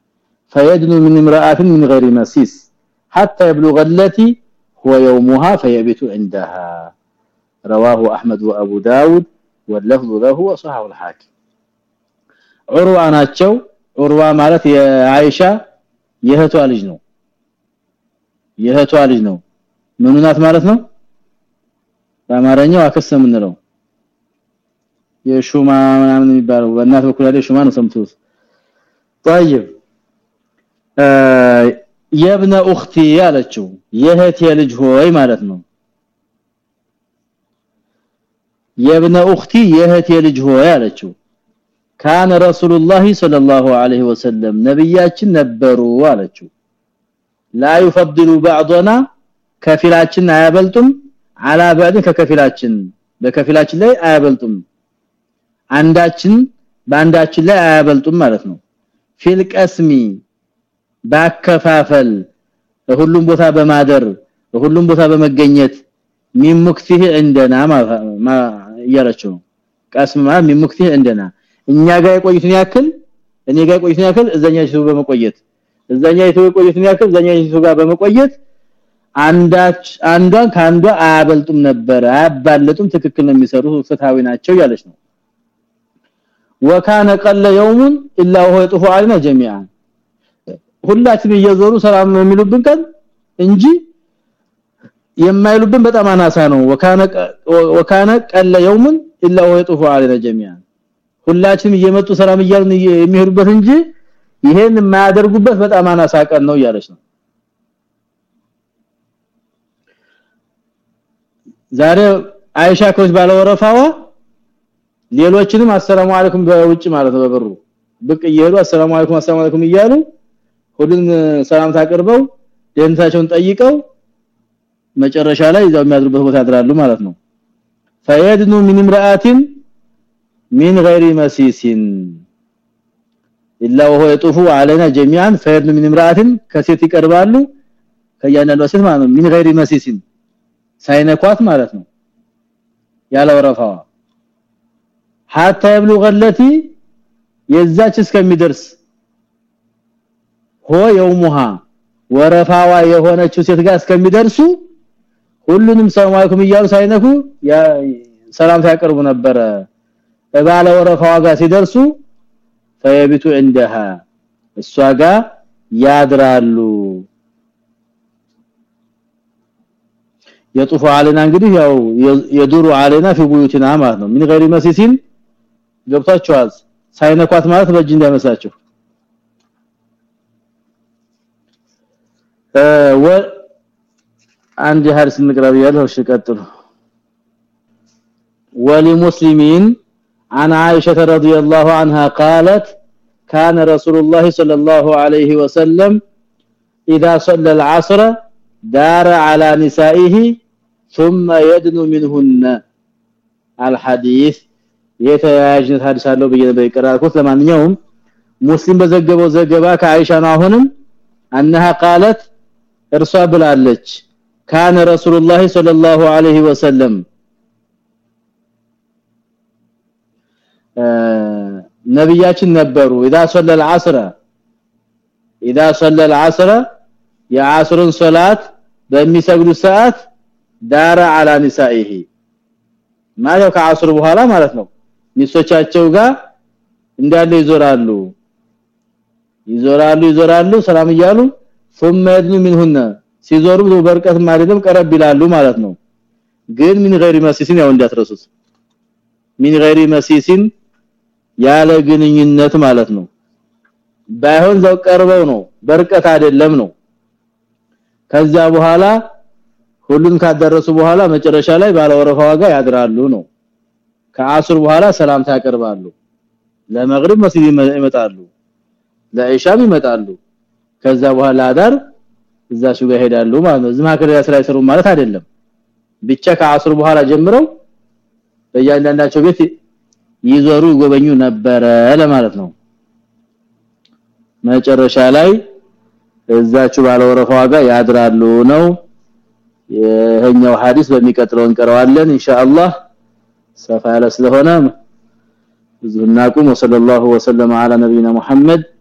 فيدنو من امرأة من غير مسيس حتى يبلغ التي هو يومها فيبت عندها رواه أحمد وأبو داود واللفظ له وصححه الحاكم عروة ናቸው عروة ማለት የአይሻ የእህቷ ልጅ ነው የእህቷ ልጅ ነው ምኑ ናት ማለት ነው በአማርኛው አክስት የምንለው የሹማ ምናምን የሚባለው በእናት በኩል ያለ ሹማ ነው ሰምቱት طيب የብነ ኡኽቲ ያለችው የእህቴ ልጅ ሆይ ማለት ነው የብነ ኡኽቲ የእህቴ ልጅ ሆይ አለችው ካነ ረሱላህ ሰለላሁ ዐለይሂ ወሰለም ነብያችን ነበሩ አለችው ላ ይፈድሉ بعضنا ከፊላችን አያበልጡም አላ بعض ከከፊላችን በከፊላችን ላይ አያበልጡም አንዳችን በአንዳችን ላይ አያበልጡም ማለት ነው ፊል ቀስሚ ባከፋፈል ሁሉም ቦታ በማደር ሁሉም ቦታ በመገኘት ሚሙክቲህ እንደና ማ እያለችው ቀስም ማለት ሚሙክቲህ እንደና እኛ ጋር የቆዩትን ያክል እኔ ጋር የቆዩትን ያክል እዛኛው በመቆየት እዛኛው የቆዩትን ያክል እዛኛው ጋር በመቆየት አንዳች አንዷን ካንዷ አያበልጡም ነበር አያባለጡም ትክክል ነው የሚሰሩ ፍትሃዊ ናቸው ያለች ነው وكان قل يوم الا وهو يطوف علينا جميعا ሁላችን እየዞሩ ሰላም ነው የሚሉብን ቀን እንጂ የማይሉብን በጣም አናሳ ነው። ወካነ ወካነ ቀለ የውምን ኢላ ወይጡፉ አለና ጀሚያ ሁላችንም እየመጡ ሰላም እያልን የሚሄዱበት እንጂ ይሄን የማያደርጉበት በጣም አናሳ ቀን ነው እያለች ነው። ዛሬ አይሻ ከውጭ ባለወረፋዋ ሌሎችንም አሰላሙ አለይኩም በውጭ ማለት ነው በበሩ ብቅ እየሄዱ አሰላሙ አለይኩም አሰላሙ አለይኩም እያሉ ሁሉን ሰላምታ አቅርበው ደንታቸውን ጠይቀው መጨረሻ ላይ እዛው የሚያድሩበት ቦታ ያድራሉ ማለት ነው ፈየድኑ ሚን ምራአቲን ሚን غير መስሲን ኢላ ወሆ የጡፉ علينا جميعا فيدنو من امراه ከሴት ይቀርባሉ ከያንዳንዷ ሴት ማለት ነው ሚን غير መስሲን ሳይነኳት ማለት ነው ያለ ወረፋዋ حتى يبلغ التي የዛች እስከሚደርስ ሆ የውሙሃ ወረፋዋ የሆነችው ሴት ጋር እስከሚደርሱ ሁሉንም ሰላም አለይኩም እያሉ ሳይነኩ ሰላም ያቀርቡ ነበረ ባለ ወረፋዋ ጋር ሲደርሱ ፈየቢቱ عندها እሷ ጋር ያድራሉ የጡፉ علينا እንግዲህ ያው የዱሩ علينا في بيوتنا ማለት ነው من غير مسيسين ገብታችኋል ሳይነኳት ማለት በእጅ እንዳይመስላችሁ አንድ ሐዲስ እንቅራብ ያለው እሺ ቀጥሉ ولمسلمين عن عائشة رضي الله عنها قالت كان رسول الله صلى الله عليه وسلم إذا صلى العصر دار على نسائه ثم يدن منهن الحديث የተያያዥነት ሐዲስ አለው በየ በቀራኩት ለማንኛውም ሙስሊም በዘገበው ዘገባ ከአይሻ ነው አሁንም انها قالت እርሷ ብላለች كان رسول الله صلى الله عليه وسلم ነብያችን ነበሩ اذا صلى العصر اذا صلى العصر የዓስርን ሶላት በሚሰግዱ ሰዓት ዳራ على نسائه ማለት ከዓስር በኋላ ማለት ነው ሚስቶቻቸው ጋር እንዳለ ይዞራሉ ይዞራሉ ይዞራሉ ሰላም እያሉ ثم يدنو منهن ሲዞሩ በርቀት ማለትም ቀረብ ይላሉ ማለት ነው ግን ምን غير መስሲሲን ያው እንዳትረሱት ምን غير መስሲሲን ያለ ግንኙነት ማለት ነው ባይሆን ዘው ቀርበው ነው በርቀት አይደለም ነው ከዛ በኋላ ሁሉን ካደረሱ በኋላ መጨረሻ ላይ ባለ ወረፋዋ ጋር ያድራሉ ነው ከአስር በኋላ ሰላምታ ያቀርባሉ ለመግሪብ መስጊድ ይመጣሉ ለኢሻም ይመጣሉ ከዛ በኋላ አዳር እዛ ሹጋ ሄዳሉ ማለት ነው ዝማከለ ስራ ይሰሩ ማለት አይደለም ብቻ ከአስር በኋላ ጀምረው በእያንዳንዳቸው ቤት ይዞሩ ይጎበኙ ነበረ ለማለት ነው መጨረሻ ላይ እዛችሁ ባለ ወረፋዋ ጋር ያድራሉ ነው ይሄኛው ሐዲስ በሚቀጥለው እንቀረዋለን ኢንሻአላህ ሰፋ ያለ ስለሆነ ብዙ እናቁም ወሰለላሁ ወሰለም على نبينا محمد